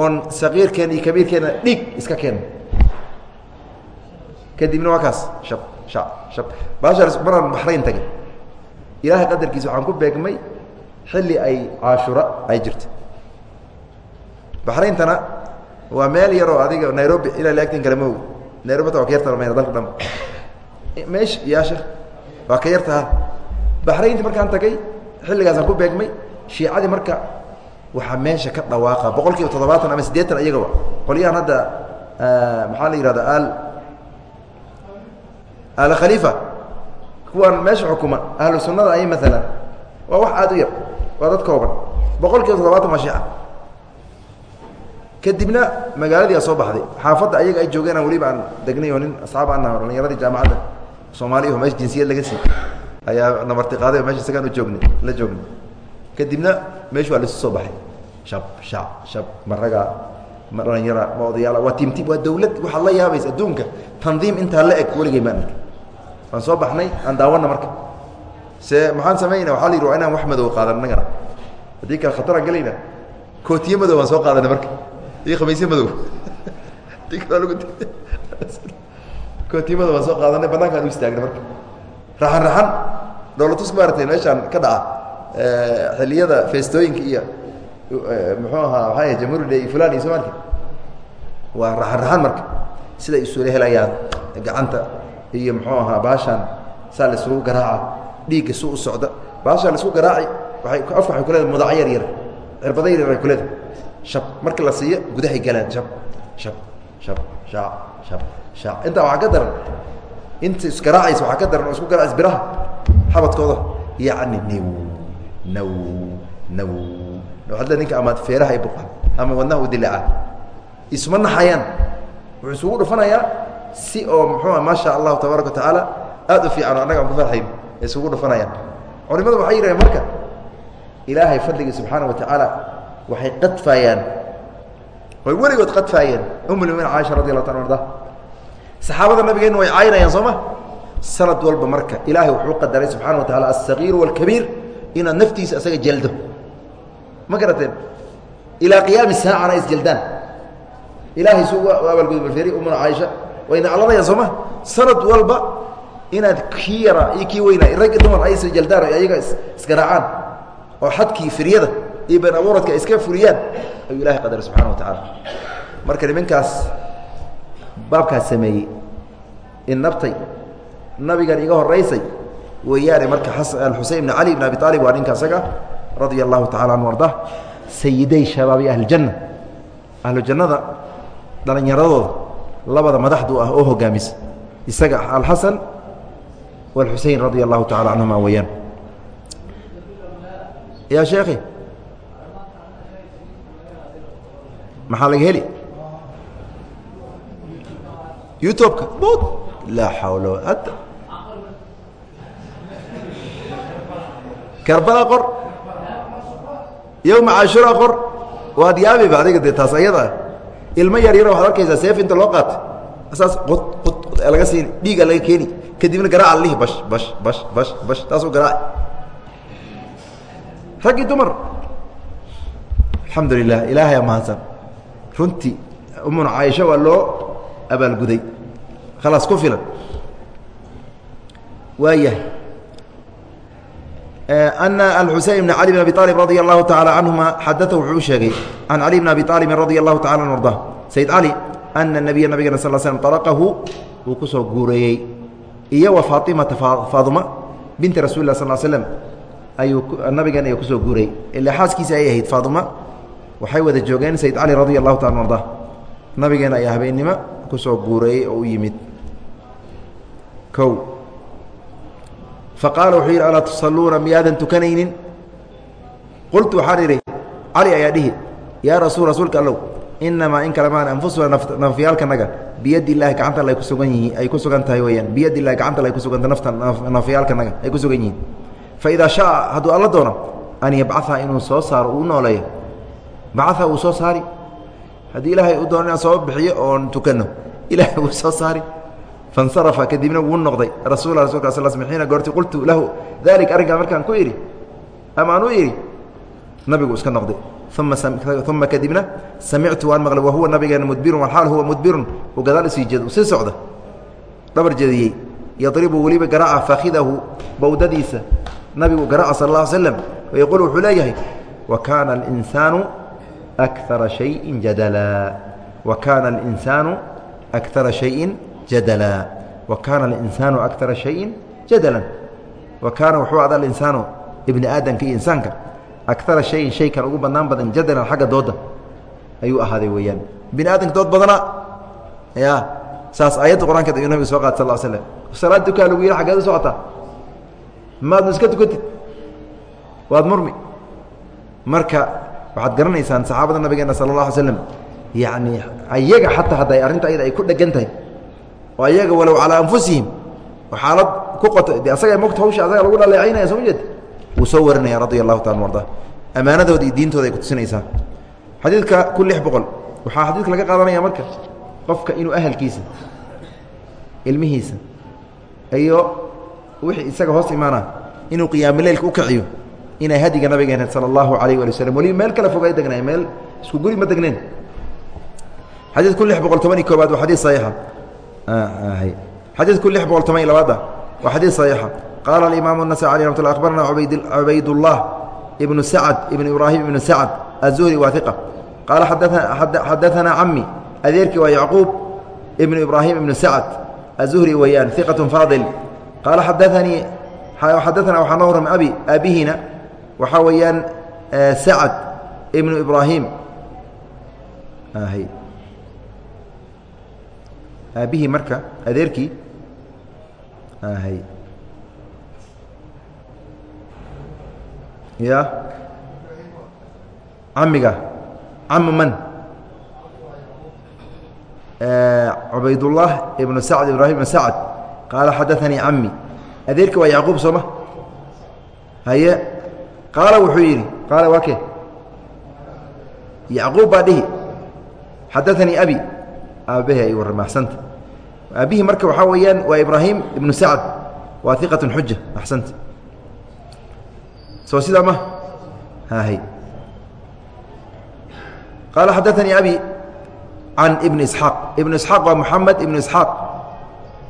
oon saqiirkeena iyo kabiirkeena dhiig iska keenno kadibna waa kaas. Shab shab shab baashaas maraan baxrayn tagay. Ilaahay qadarkiisa waxaan ku beegmay xilli ay caashura ay jirto baxrayntana waa meel yaroo adiga nairobi ilaa laagtin kale maog nairobi ta waa ka yarta mayna dalka dham meesh yaasha waa ka yartaha baxraynti markaan tagay xilligaasaan ku beegmay shiicadii marka waxaa meesha ka dhawaaqa boqol kiiba toddobaatan ama siddeetan iyagaba. Qolyahan hadda maxaa la yihahda al al khaliifa kuwaan meesha xukuma ahlu sunnada ay maalan waa wax aada u yar waa dad kooban. Boqol kiiba toddobaatan waa shiica. Kadibna magaaladii aa soo baxday. Xaafadda ayaga ay joogeen aan weliba aan degnay oo nin asxaab aan naha dhalinyaradii jaamacadda soomaaliya meesha jinsiyad laga siiy ayaa namarti qaaday o meesha isagaan u joognay la joognay kadibna meeshu waa laisu soo baxay. Shab shab shab ma ragaa ma dhalinyara ma odayaala waa tiimtiim waa dawlad waxaad la yaabaysa adduunka. Tandiim intaa la eg weligay maan arka waan soo baxnay aan daawana marka. Se maxaan samayna waxaa la yidhi waa inaan wax madow qaadan annagana haddii kale khataraan gelayna. Kootiye madow aan soo qaadanay marka. Iyo khamiisye madow. Hadii kale lagu kootiye madow aan soo qaadanay banaankaan u istaagnay marka. Raxan raxan dowlatus maaratay meeshaan ka dhaca xiliyada feestooyinka iyo muxuu ahaa waxaa jamhuuriya iyo fulan iyo soomaalka waa raxan raxan marka siday isula helayaan gacanta iyo muxuu ahaa baashaan saa la isugu garaaca dhiigga su u socda. Baashaa la isku garaaci waay afka waxay ku leedahay mudaco yar yar cirbada yar yar ay ku leedahay. Shab marka la siiyo gudahay galaan shab shab shab shaac shab shaac intaa waxaa ka daran inta isgaraacaysa waxaa ka daran oo isku garaacays biraha xabadkooda yacni new naw naw. Ma? Sanad walba marka ilaahay wuxuu qadaray subxana wa taala alsagiir wاlkabiir inaad naftiisa isaga jeldo. Ma garateen? Ilaa qiyaami saacana isjeldaan ilaahay su abaalgudbalfeeri umuna caaisha wayna alladayaan soo ma? Sanad walba inaad kii yaraa iyo kii weynaa rag dumar ay isjeldaan ayaga isgaraacaan oo xadkii firyada iyo been abuuradka ay iska fuliyaan ayuu ilahay qadaray subxana wa tacaala. Marka nimankaas baabkaas sameeyey. In nabtay nabigan iga horeysay weeyaane marka xusein ibn cali ibn abi aalib waa ninka isaga radia allahu tacala anhu arda sayiday shabaabi ahlijanna ahlu jannada dhalinyaradooda labada madaxdu ah oo hogaamisa isaga alxasan wاlxusein radia allahu tacala canhuma weyaan ya sheekhi? Maxaa laga heli? Youtubeka. Laa xawla hadda karbala qor yowma cashura qor. Waad yaabiba adiga dee taas ayada ah. Ilmo yar yar waxaad arkaysaa seef inta loo qaata saas qod laga siini dhiiga laga keeni. Kadibna garaaca lihi bash bash bash bash bash taasuu garaaci raggii dumar. Alxamdu lilah ilaahayaa mahadsan. Runtii umuna caaisha waa loo abaalguday. Khalaas ku filan. Waayahay Eh, ana alxuseyn bn cali bn abi aalib radia allahu tacala canhuma xadata wuxuu u sheegay can cali bn abi aalibin radia allahu tacala an arda sayd cali ana nabiya nabigana sal slm alaqahu wuu ku soo guureeyey iyo wa faaimata faaduma binti rasuli lah sal slem ayuu nabigan ayuu ku soo guurayey ilaa xaaskiisa ay ahayd faaduma waxay wada joogeen sayd cali radia allahu taala an arda. Nabigeena ayaa habeennimo ku soo guureeyey oo u yimid. O faqaala wuxuu yidhi alaa tusalluuna miyaadan tukanaynin? Qultu waxaan idhi cali ayaa dhihi yaa rasuul rasuulka allow inamaa in kale maan anfusuna nafyaalkanaga biyadi illaahi gacanta ay ku sugan yihiin ay ku sugan tahay weyaan biyadi illahi gacanta ay ku suganta nafta nafyaalkanaga ay ku sugan yihiin. Fa idaa shaaa hadduu alla doono an yabcaha inuu soo saaro uu nooleeyo. Bacaha uu soo saari. Haddii ilaahay u doono inaan soo bixiyo oon tukanno. Ilaahay uu soo saari fansarafa kadibna wuu noqday rasul rasulka sal sl xiina goorti qultu lahu daalika arrinkaa markaan ku idhi ama aan nabigu iska noqday uma kadibna samictu waan maqlay wahuwa nabigeena mudbirun walaal huwa mudbirun uu gadaal u sii jeed u sii socda dhabar jediyey yadribu weliba garaca fakidahu bawdadiisa nabigu garaca sal اla slm wayaquul wuxuu leeyahay wa kaana اlinsaanu akara shayin jadala wa kaana alinsaanu akara shayin jadala. Wa kaana alinsaanu akara shayin jadalan. Wa wuxuu ada alinsaanu ibni aadamka iyo insaanka akara shayin shaykan ugu badnaan badan jadalan xagga dooda. Ayuu ahaaday weeyaan. Bini aadamka dood badana. Ya saas aayadda qur'aankeed ayuu nabiga soo qaatay sal slam salaad dukaa lagu yihi xaggeed socotaa maadnu iska tukatid. Waad murmi. Marka waxaad garanaysaan saxaabada nabigeena sala اllah alay slam yacni ayaga xataa hadday arrinta ayada ay ku dhegan tahay oo ayaga walow calaa anfusihim. Xaalad ku qoto de asaga mogta hawsha asaga lagu dhaleecaynaya soo ma wuu soo warinaya radia allahu taala arda ammaanadooda iyo diintooda ay kutusinaysaa xadiidka kun lix boqol waxaa xadiidka laga qaadanaya marka qofka inuu ahalkiisa ilmihiisa iyo wixii isaga hoos imaana inuu qiyaamaleylka u kaciyo inay hadiga nabigeena sala allahu alayh wali waslm waliba meel kale fogay degnay meel isku guri ma degneen xadiid kun lix boqol toban iyo koobaad waa xadiid saxiixa xadiid kun lix boqol toban iyo labaada waa xadiid saxiixa qaala alimaamu النasai alي ramat lla akhbarana cubaydullah ibnu sacd ibn ibraahim ibnu sacd aلzuhri waa iqa qaala xadaثana cami adeerkii waa yacquub ibnu ibraahim ibnu sacd aلzuhri weeyaan iqaة faadil qaala xadaanii xadaثana waxaa noo warramay abi aabihina waxaa weeyaan sacd ibnu ibraahim aabihii marka adeerkii ya. Camiga camu man. Cubaydullah ibnu sacd ibrahim ibn sacd. Qaala xadaanii cami adeerkii waa yacquub sooma haye. Qaala wuxuu yidhi qaala waa ke yacquub baa dhihi. Xadaanii abi aabbahi ay warmaxsanta aabbihii marka waxaa weeyaan waa ibraahim ibnu sacd waa iqatun xuja axsanta soo sidaa ma? Haahay qaala xaddaanii abi can ibni isxaaq. Ibnu isxaaq waa moxamed ibnu isxaaq.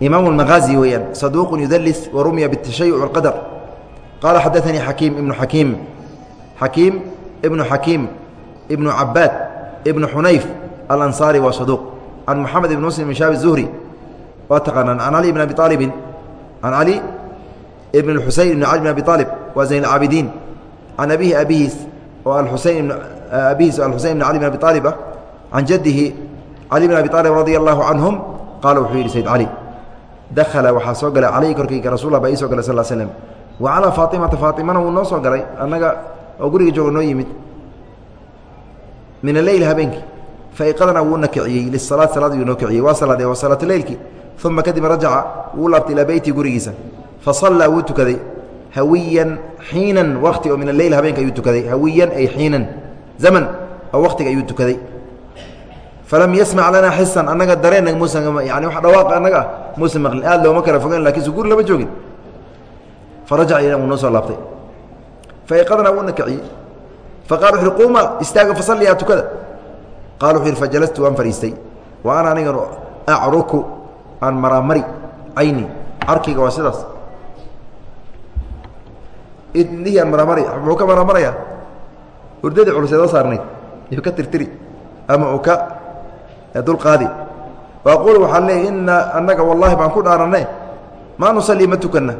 Imaamu lmahaazi weeyaan saduuqun yudalis wa bitashayuc wاlqadar qaala xadaanii xakiim ibnu xakiim xakiim ibnu xakiim ibnu cabaad ibnu xunayf alansaari waa saduuq can moxamed ibn muslim bin shaabi الzuhri waa taqaanaan can cali bn abi aalibin can cali ibn xuseyn ibn cali bn abi aalib waa zayn alcaabidiin can abihi abihiis oo ahuseyn abihiis oo alxuseyn ibn cali bn abi aalib ah can jadihi cali bn abi aalib radia allahu canhum qaala wuxuu yidhi sayd cali dakhala waxaa soo galay calayhi korkayga rasulla baa ii so galay sal slm wa calaa faatimata faatimana wuu noo soo galay annaga oo guriga jooga noo yimid min aleyl habeenkii faiqadana wuuna kiciyey lisalaad salaad ayuu noo kiciyey waa salaadee waa salaatu leylki uma kadib rajaca wuu laabtay ilaa beyti gurigiisa fasallaa wuu tukaday hawiyan xiinan wakti oo min aleyl habeenka ayuu tukaday hawiyan ay xiinan zaman oo waktiga ayuu tukaday falam yasmac lanaa xisan annaga dareenna muusan yani wax dhawaaqa annaga ah muusan maqlin aad looma kala fogeyn laakiin suguur lama joogin farajaca ila wuu noo soo laabtay faiqadana wuuna kiciyey faqala wuxu uhi quuma istaaga fasalliyaa tukada qala wuxuu yidhi fajalastu waan fadhiistay. Wa ana acruku aan maraamari cayni carkiga waa sidaas. Idnihii aan maraamari muxuu ka maraamarayaa hurdadii culusee soo saarnayd yuu ka tirtiri ama uu ka dulqaadi waaqulu waxaan leeyay ina annaga wallahi baan ku dhaaranne maa nusallii ma tukanna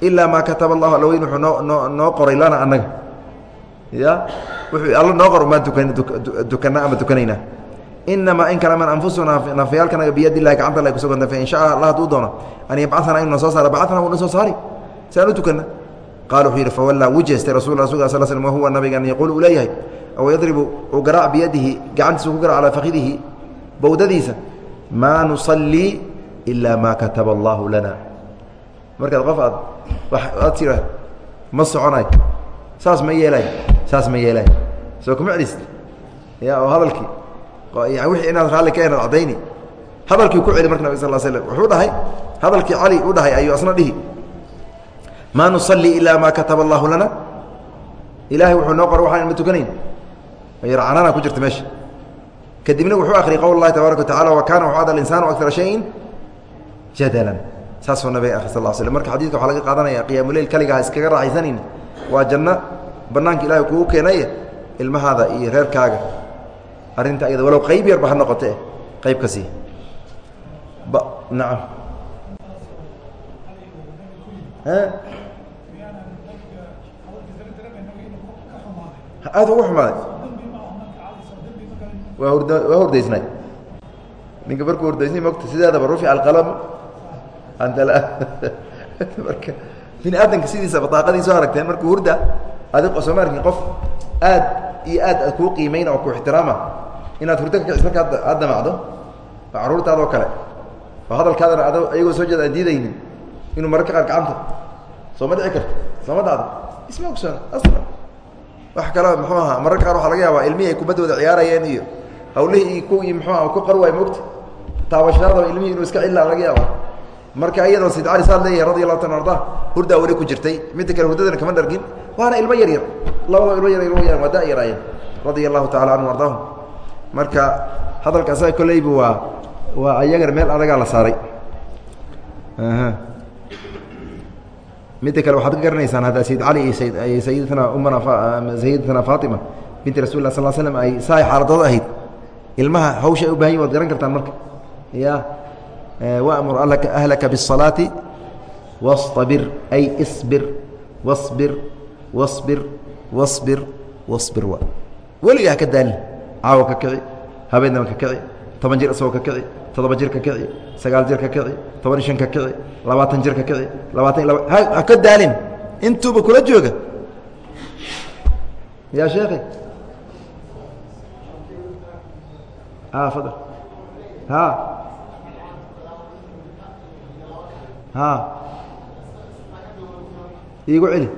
ilaa maa kataba allahu alla weyn wuxuu noo noo noo qoray lana annaga. Ya wuxuu alla noo qor maan saas ma yeelay saas ma yeelay soo kuma celist ya oo hadalkii. Wixii inaad raalli ka enaad caddayni. Hadalkii ku celi marka nabig sal slm wuxuu dhahay hadalkii cali u dhahay ayuu asna dhihi. Maa nusallii ilaa maa kataba allaahu lana. Ilaahay wuxuu noo waxaan ma tukanayn yarcanana ku jirta meesha. Kadibna wuxuu akhriyay qowl اllahi tabaaraka wa tacala wa kaana wuxuu ada insaanu akara shayin jadalan. Saasuu nabiga akri sal slam marka xadidka waxaa laga qaadanaya qiyaamuleil kaligaha iskaga raaxaysanin waa janno banaanka ilaahay kugu keenaye ilmahaada iyo reerkaaga. Arrinta ayada walow qayb yarba ha noqote qayb ka sii nacam aad ugu xumaaday waa hurd waa hurdaysnay. Ninka markuu hurdaysnay mogta sideedaba rufica alqalamu anta marka bini aadamka sidiisa bataaqadii soo aragteen markuu hurda adig sooma arkin qof aad iyo aad ad kuu qiimayna oo ku ixtiraama inaad hurdo ka kicis marka aad damacdo waa carruurtaadoo kale oo hadalkaadana ad ayagoo soo jeeda aan diidaynin inuu mararka qaar gacanta soo ma dhici karto sooma dhacdo isma ogsoon asla wax kale muxuu ahaa mararka qaar waxaa laga yaabaa ilmihii ay kubaddooda ciyaarayeen iyo hawlihii ku muxuu aha ku qar waay mogta taabashadaadaba ilmihii inuu iska cillaa laga yaaba marka iyadoo sayd cali saad leeyahay radi allahu taala arda hurdaa weli ku jirtay. Midda kale hurdadana kama dhargin waana ilmo yar yar. Labadaba ilmo yar yar wayaan waa da yaraayeen radia allahu tacala canhum ardaahum. Marka hadalka asaga koleyba waa waa ayagana meel adagaa la saaray. Midda kale waxaad ka garanaysaan hadda sayid cali iyo ay sayidatna umana sayidatna faatima binti rasul lah sal slm ay saa ay xaaladooda ahayd. Ilmaha hawsha ay u baahan yihiin waad garan kartaan marka. Ya wamur ahlaka bالصalaaةi wاصطabir ay sbir wاصbir wاصbir wاصbir wاصbir weliga ha ka daalin caawa ka kici habeenama ka kici toban jir isagoo ka kici toddoba jir ka kici sagaal jir ka kici toban iyo shan ka kici labaatan jir ka kici labaatan iyo laba ha ka daalin intuuba kula jooga ya sheekhi fadl ha ha. Iigu celi.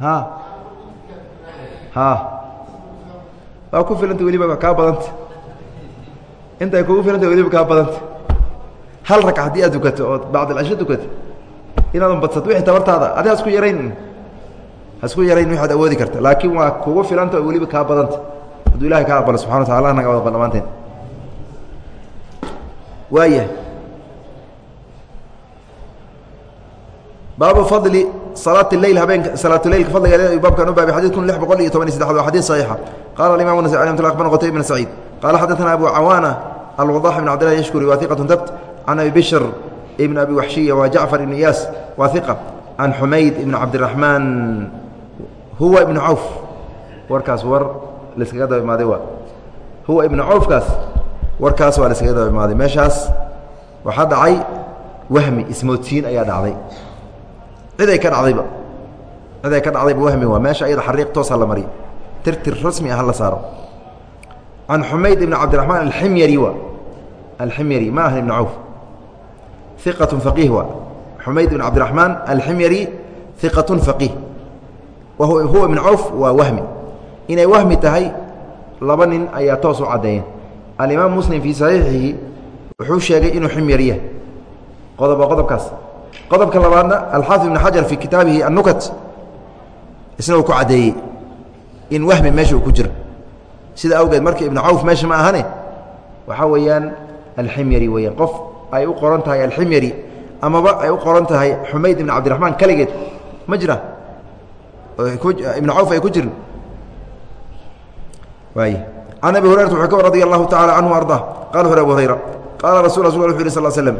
Ha. Ha. Waa ku filanta weliba kaa badanta. Intay kugu filanta weliba kaa badanta. Hal ragc haddii aad dukato ood bacd alcisho dukato inaadan badsato wixii tabartaada adi hasku yarayn. Hasku yarayn waxaad awoodi karta. Laakiin waa kugu filanta weliba kaa badanta. Hadduu ilahay kaa aqbalo subxana wa tacala naga wada dhamaanteen waayahay baabu fadli salaat leyl habeenka salaatuleylka fadligeeda baabkan u baabay xadid kun lix boqol iyo toban iyo saddexad waa xadid saxiixa. Qala alimam nasai alah mat akhbarna qutayb bn saciid. Qala xadaثana abu cawaana alwadax bn cabdillahi yashkuri wa iqat dabt can abi bishr ibn abi waxshiya wa jacfar ibn iyaas wa iqa can xumayd ibn cabdiraxmaan huwa ibn cawf warkaas war laiskaga daba imaaday waa. Huwa ibnu cawfkaas warkaas waa la iskaga daba imaaday. Meeshaas waxaa dhacay wahmi ismoodsiin ayaa dhacday cid ay ka dhacdayba. Cid ka dhacdayba wahmi waa meesha ayada xariiq toosa la mariy tirtir rasmi ah la saaro. Can xumayd ibn cabdiraxmaan alximyari wa. Alximyari ma aha ibn cawf. Iqat faqiih wa. Xumayd ibn cabdiraxmaan alximyari iqat faqiih. Huwa ibn cawf waa wahmi. Inay wahmi tahay laba nin ayaa toos u caddeeyeen alimaam muslim fii saxiixihi wuxuu sheegay inuu ximyariya qodob waa qodobkaas qodobka labaadna alxaafid ibn xajar fii kitaabihi annukat isna uu ku caddeeyey in wahmi meesha uu ku jiro. Sida awgeed marka ibnu cawf meesha ma ahane waxaa weeyaan alximyari weeyaan. Qof ay u qoran tahay alximyari amaba ay u qoran tahay xumayd ibn cabdiraxmaan keligeed ma jira? Ibnu cawf ay ku jirin waay can abi hurayrata wuxuu ka allahu tacala canhu arda qala hore abu hurayra qaala rasul wuxu yhi sal slm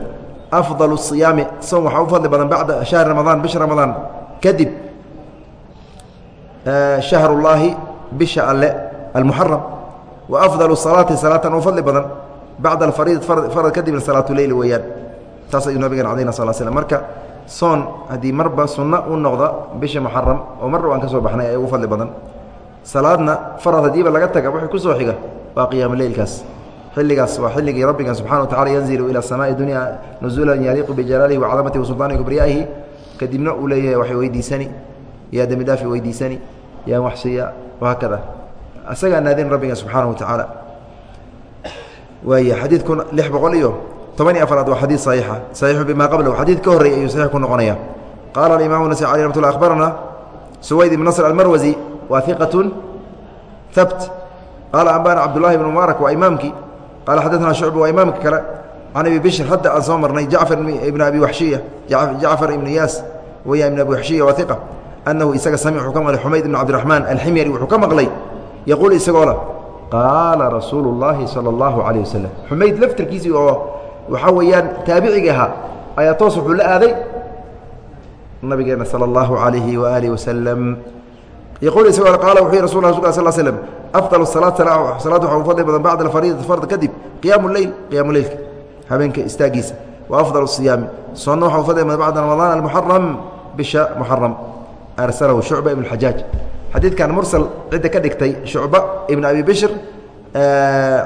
afdal الصiyaami soom waxaa u fadli badan bacda shahri ramadaan bisha ramadaan kadib shahr اllaahi bisha alle almuxaram wa afdal salaati salaatan u fadli badan bacda alfariid farad kadibna salaatu leyl weeyaan taas ayuu nabigan cadayna sal slm marka soon haddii marba sunno u noqda bisha muxaram oo marra aan ka soo baxnay ay ugu fadli badan salaadna farad haddiiba laga taga wuxuu ku soo xiga waa qiyaamo leylkaas xilligaas waa xilligii rabbigan subxana wa tacala yanzilu ila samaai dunya nuzulan yaliiqu bijalaalihi wacadamatihi wasulطaanihi kibriyaa'ihi kadibna uu leeyahay waxay weydiisani. Yaa dembi dhaafi weydiisani. Yaa waxsiya wahaakada asagaa naadin rabbiga subxaana wa tacaala. Waay xadiidku lix boqol iyo toban iyo afaraad waa xadiid saxiixa. Saxiixu bima qablahu. Xadiid ka horreey ayuu saxiix ku noqonaya. Qaala alimamu nasai alih ramat lla suwayd ibn nasr almarwasi waa iqatun habt qaala ambana cabdullahi ibn mubaarak waa imaamkii qaala xaddatana shucba waa imaamka kale can abi bishr hadda aan soo marnay jacfar ibn abi waxshiya jacfar ibnu iyaas weya ibn abi waxshiya waa iqa annahu isaga sami wuxuu ka maqlay xumayd ibn cabdiraxmaan alximyari wuxuu ka maqlay yaquul isagoo la qaala rasuulu اllaahi salى اllahu calayh wasalam xumayd laftarkiisii oo waxaa weeyaan taabiciga ahaa ayaa toos wuxuu la aaday nabigeena salى اllahu عalayhi waaalih wasalam yaquul isagoo qaala wuxuu yih rasul rasulka sal slm afdal salaad salaad waxaa ugu fadli badan bacda alfariidati farda kadib qiyaamu leyl qiyaamu leylka habeenka istaagiisa. Wa afdal siyaami. Soonna waxaa ugu fadli badan bacda ramadaan almuxaram bisha muxaram arsalahu shucba ibn xajaaj xadiidkan mursal cidda ka dhigtay shucba ibn abi bishr eh,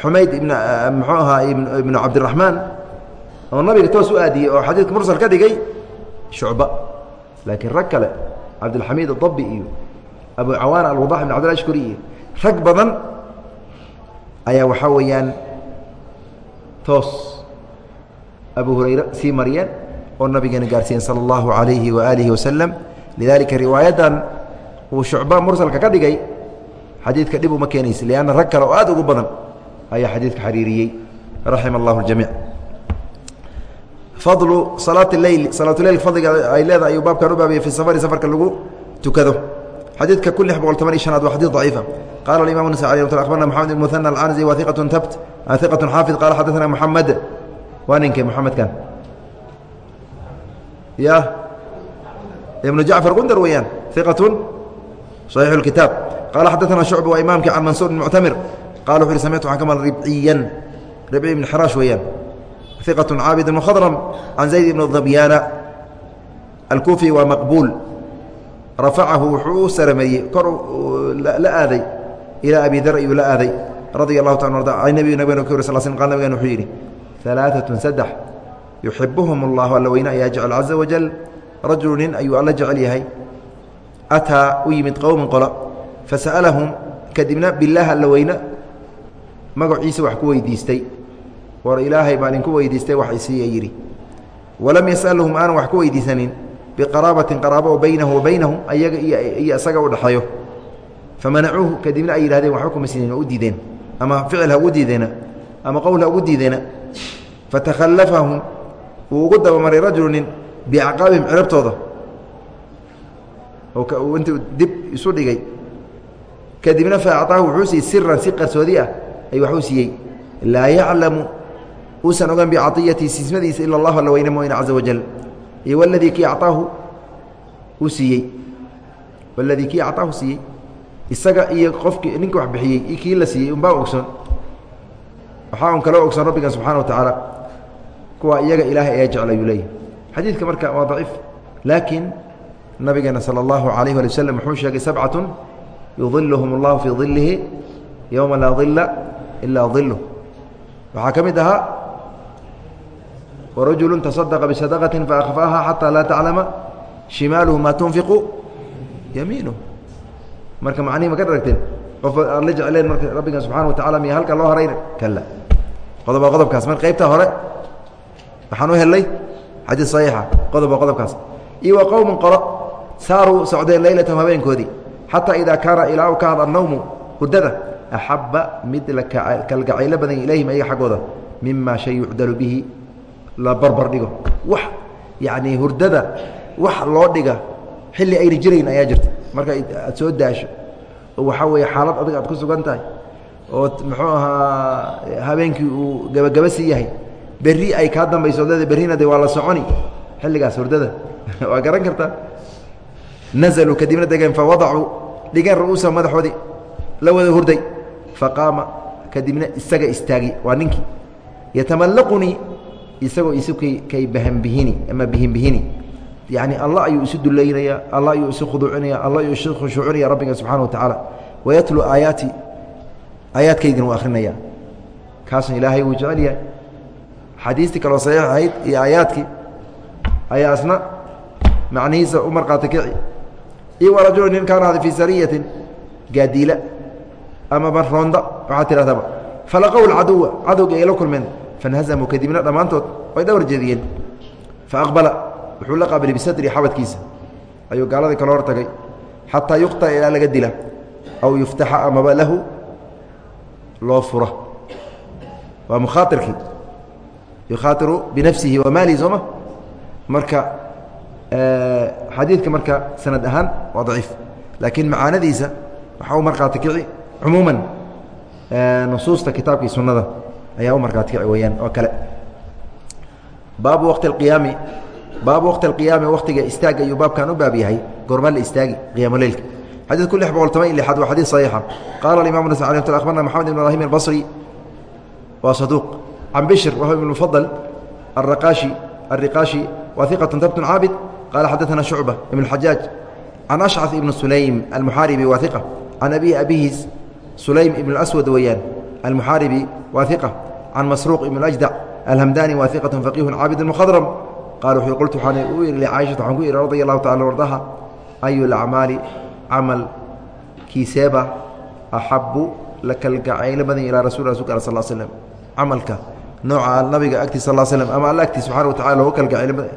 xumayd ibn eh, muxuu ahaa ibnu cabdiraxmaan oo nabiga toos u aadiyey oo xadiidka mursal ka dhigay shucba. Laakiin rag kale cabdilxamiid adabbi iyo abu cawaana alwadax ibn cabdillah ashkuri iyo rag badan ayaa waxaa weeyaan toos abu hurayre sii mariyeen oo nabigeena gaarsiiyeen sala allahu calayhi waaalihi wasalam lidalika riwaayadan uu shucba mursalka ka dhigay xadiidka dhib uma keenaysa lianna rag kale oo aad ugu badan ayaa xadiidka xariiriyey. Raxima allahu ljamiic fadlu salaati leyl salaatuleyl fadliga ay leedahay ayuu baabkan u baabiyey fi safari safarka lagu tukado xadiidka kun lix boqol toban iyo shanaad waa xadiid daciifa qaala alimam nasai abarna moxamed ibn muhana alanzi wa iqatun tabt iqatun xaafid qaala xaddaana moxamed waa ninkay moxamedkan ya ibnu jacfar qundar weeyaan iqatun صaxiix اkitaab qaala xadaana shucb waa imaamkii can mansuur bn muctamir qala wuxu uhi samictu waxaan ka maqla ribciyan ribci ibn xiraash weeyaan iqatun caabid ibn khadram can zayd ibn dabyaana alkuufi waa maqbuul rafacahu wuxuu u sarameeyey kor la aaday. Ilaa abi dar ayuu la aaday radia allahu taala arda an nebiyu nabigana ka wari sal sl qal nabigana wuxuu yidhi alaaatun saddex yuxibuhum allahu alla weyne ayaa jecel caza wajal rajulu nin ayuu alla jecel yahay. Ataa u yimid qowman qola fasa'alahum kadibna bilaah alla weyne magaciisa wax ku weydiistay. War ilaahay baan idinku weydiistay wax isiiya yidhi. Walam yasalhum aanan wax ku weydiisanin biqaraabatin qaraabo baynahu wa ayaga iyo isaga u dhexeeyo famanacuuhu kadibna ay yihahdeen waxba kuma siinin oo u diideen. Ama ficil ha ugu diideena. Ama qowl ha ugu diideena. Fatakhallafahum wuu ugu dabamaray rajulu nin biacqaabihim cirabtooda. Oo intuu dib isu dhigay. Kadibna fa wuxuu siiyey siran si qarsoodi ah ayuu waxuu siiyey. Laa yaclamu uusan ogan bicaiyatii siismadiisa ila اllah alla weyne mooyne caza wajal iyo waladii kii acaahu uu siiyey waladii kii acaahu siiyey isaga iyo qofkii ninka wax bixiyey iyo kii la siiyey unbaa ogsoon waxaa un kaloo ogsan rabbigan subxana wa tacaala kuwa iyaga ilaahay ayaa jecla ayuu leeyahy xadiidka marka waa daciif laakiin nabigeena salى اllahu alayh ali waslm wuxuu sheegay sabcatun yudiluhum اllahu fii dilihi yowma laa dila ilaa dilu waxaa ka mid ahaa warajulu taصadaqa bisadaqati faakfaaha xataa laa taclama shimaaluhu maa tunfiqu yamiinuh marka macnihi ma ka dharagteen qof aad la jecleen marka rabbigan subxana wa tacala miya halka loo harayna kala qodob waa qodobkaas mar qaybta hore waxaan u helnay xadiid saxiixa qodob waa qodobkaas iyo wa qowmun qolo saaruu socdeen leylatahum habeenkoodii xataa idaa kaana ilaa u ka had annawmu hurdada axabba mid la kalgacaylo badan ilayhim ayaga xaggooda mima shay yucdalu bihi la barbar dhigo. Wax yacnii hurdada wax loo dhiga xilli ayna jirayn ayaa jirta. Marka aad soo daasho oo waxaa weeye xaalad adag aad ku sugan tahay oo muxuu ahaa habeenkii uu gabagaba sii yahay berri ay kaa dambayso leeda berrina de waa la soconi. Xilligaas hurdada waa garan kartaa nazaluu kadibna degeen fa wadacuu dhigeen ru'uusa madaxoodii la wada hurday faqaama kadibna isaga istaagi waa ninkii yatamallaqunii isagoo isu kay bahanbihini ama bihinbihini yani allah ayuu isu dulaynayaa allah ayuu isu khuduucinaya allah ayuu isu khushuucinaya rabbiga subxana wa tacaala wayatlu aayaati aayaadkaydina uu akrinaya kaasna ilaahay wuu jecel yahay. Xadiistii kaloo saxiix ahayd iyo aayaadkii ayaa isna macnihiisa u markhaati kici. Iyo warajulu nin kaana ahda fii sariyatin gaadiila ama marroonda waxaad tidhahdaba falaqow lcaduwa cadowga ay la kulmeen fanhazamuu kadibna dhammaantood way dhowr jeediyeen. Faaqbala wuxuu la qaabilay bisadri xabadkiisa ayuu gaaladii kala hor tagay. Xataa yuqطa ilaa laga dila. Aw yuftaxa amaba lahu loo fura. Waa mukhaairkii yukhaairu binafsihi wa maalihi sooma marka xadiidka marka sanad ahaan waa daciif. Laakiin macaanadiisa waxaa u markhaati kici cumuuman nusuusta kitaabka iyo sunnada ayaa u markhaati kici weeyaan oo kale baabu waqti اqiyaami baabu waqti اqiyaami waqtiga istaaga ayuu baabkan u baab yahay goormaa la istaagi qiyaamo leylka xadiidku lix boqol toban iyo lixaad waa xadiid صaxiixa qaala imam nas alي mt abarna mxamed ibn ibrahim اbصri waa saduuq can bishr wahو ibn mufadل الraqaashi الriqaashi wa iqaة tabtun caabid qala xadaثna shucba ibn اxajaaj can ashcaث ibn sulaym almuxaaribi wa iqa can abihi abihiis sulaym ibn اswad weeyaan almuxaaribi wa iqa can masruuq ibn ajdac alhamdani wa iqatun faqiihun caabidun mukhadram qaal wuxuu qultu waxaan u yidhi licaishata waxaan ku yidhi radia allahu tacala wardaha ayu lacmaali camal kiiseeba axabu la kalgacaylo badan ilaa rasul rasulka al sal slem camalka nooca nabiga agtiis sal slem ama alla agtiis subxana wa tacala loga kalgacaylo badan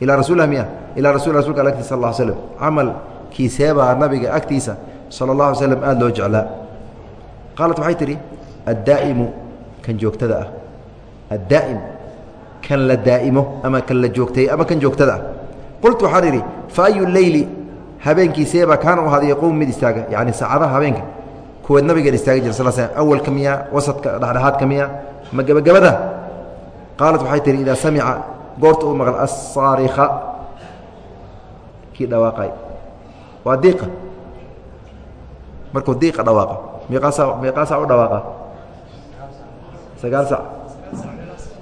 ilaa rasuulah miya ilaa rasul rasulka al agtiis sal l slem camal kiiseebaa nabiga agtiisa sala اllah alay slem aada loo jeclaa qaalat waxay tidhi addaa'imu kan joogtada ah. Addaa'im kan la daa'imo ama kan la joogteeyo ama kan joogtada ah. Qultu waxaan idhi fa ayu leyli habeenkiiseebaa kaana u ahaaday qowm mid istaaga yani saacadaha habeenka. Kuweed nabigan istaagi jira sal sl awalka miya wasadka dhexdhexaadka miya ma gebagabada qaalat waxay tihi idaa samica goorta uu maql assaarika kii dhawaaqay. Waa diiqa. Markuu diiqa dhawaaqa meeqaasaa meeqaasaa u dhawaaqa sagaal sac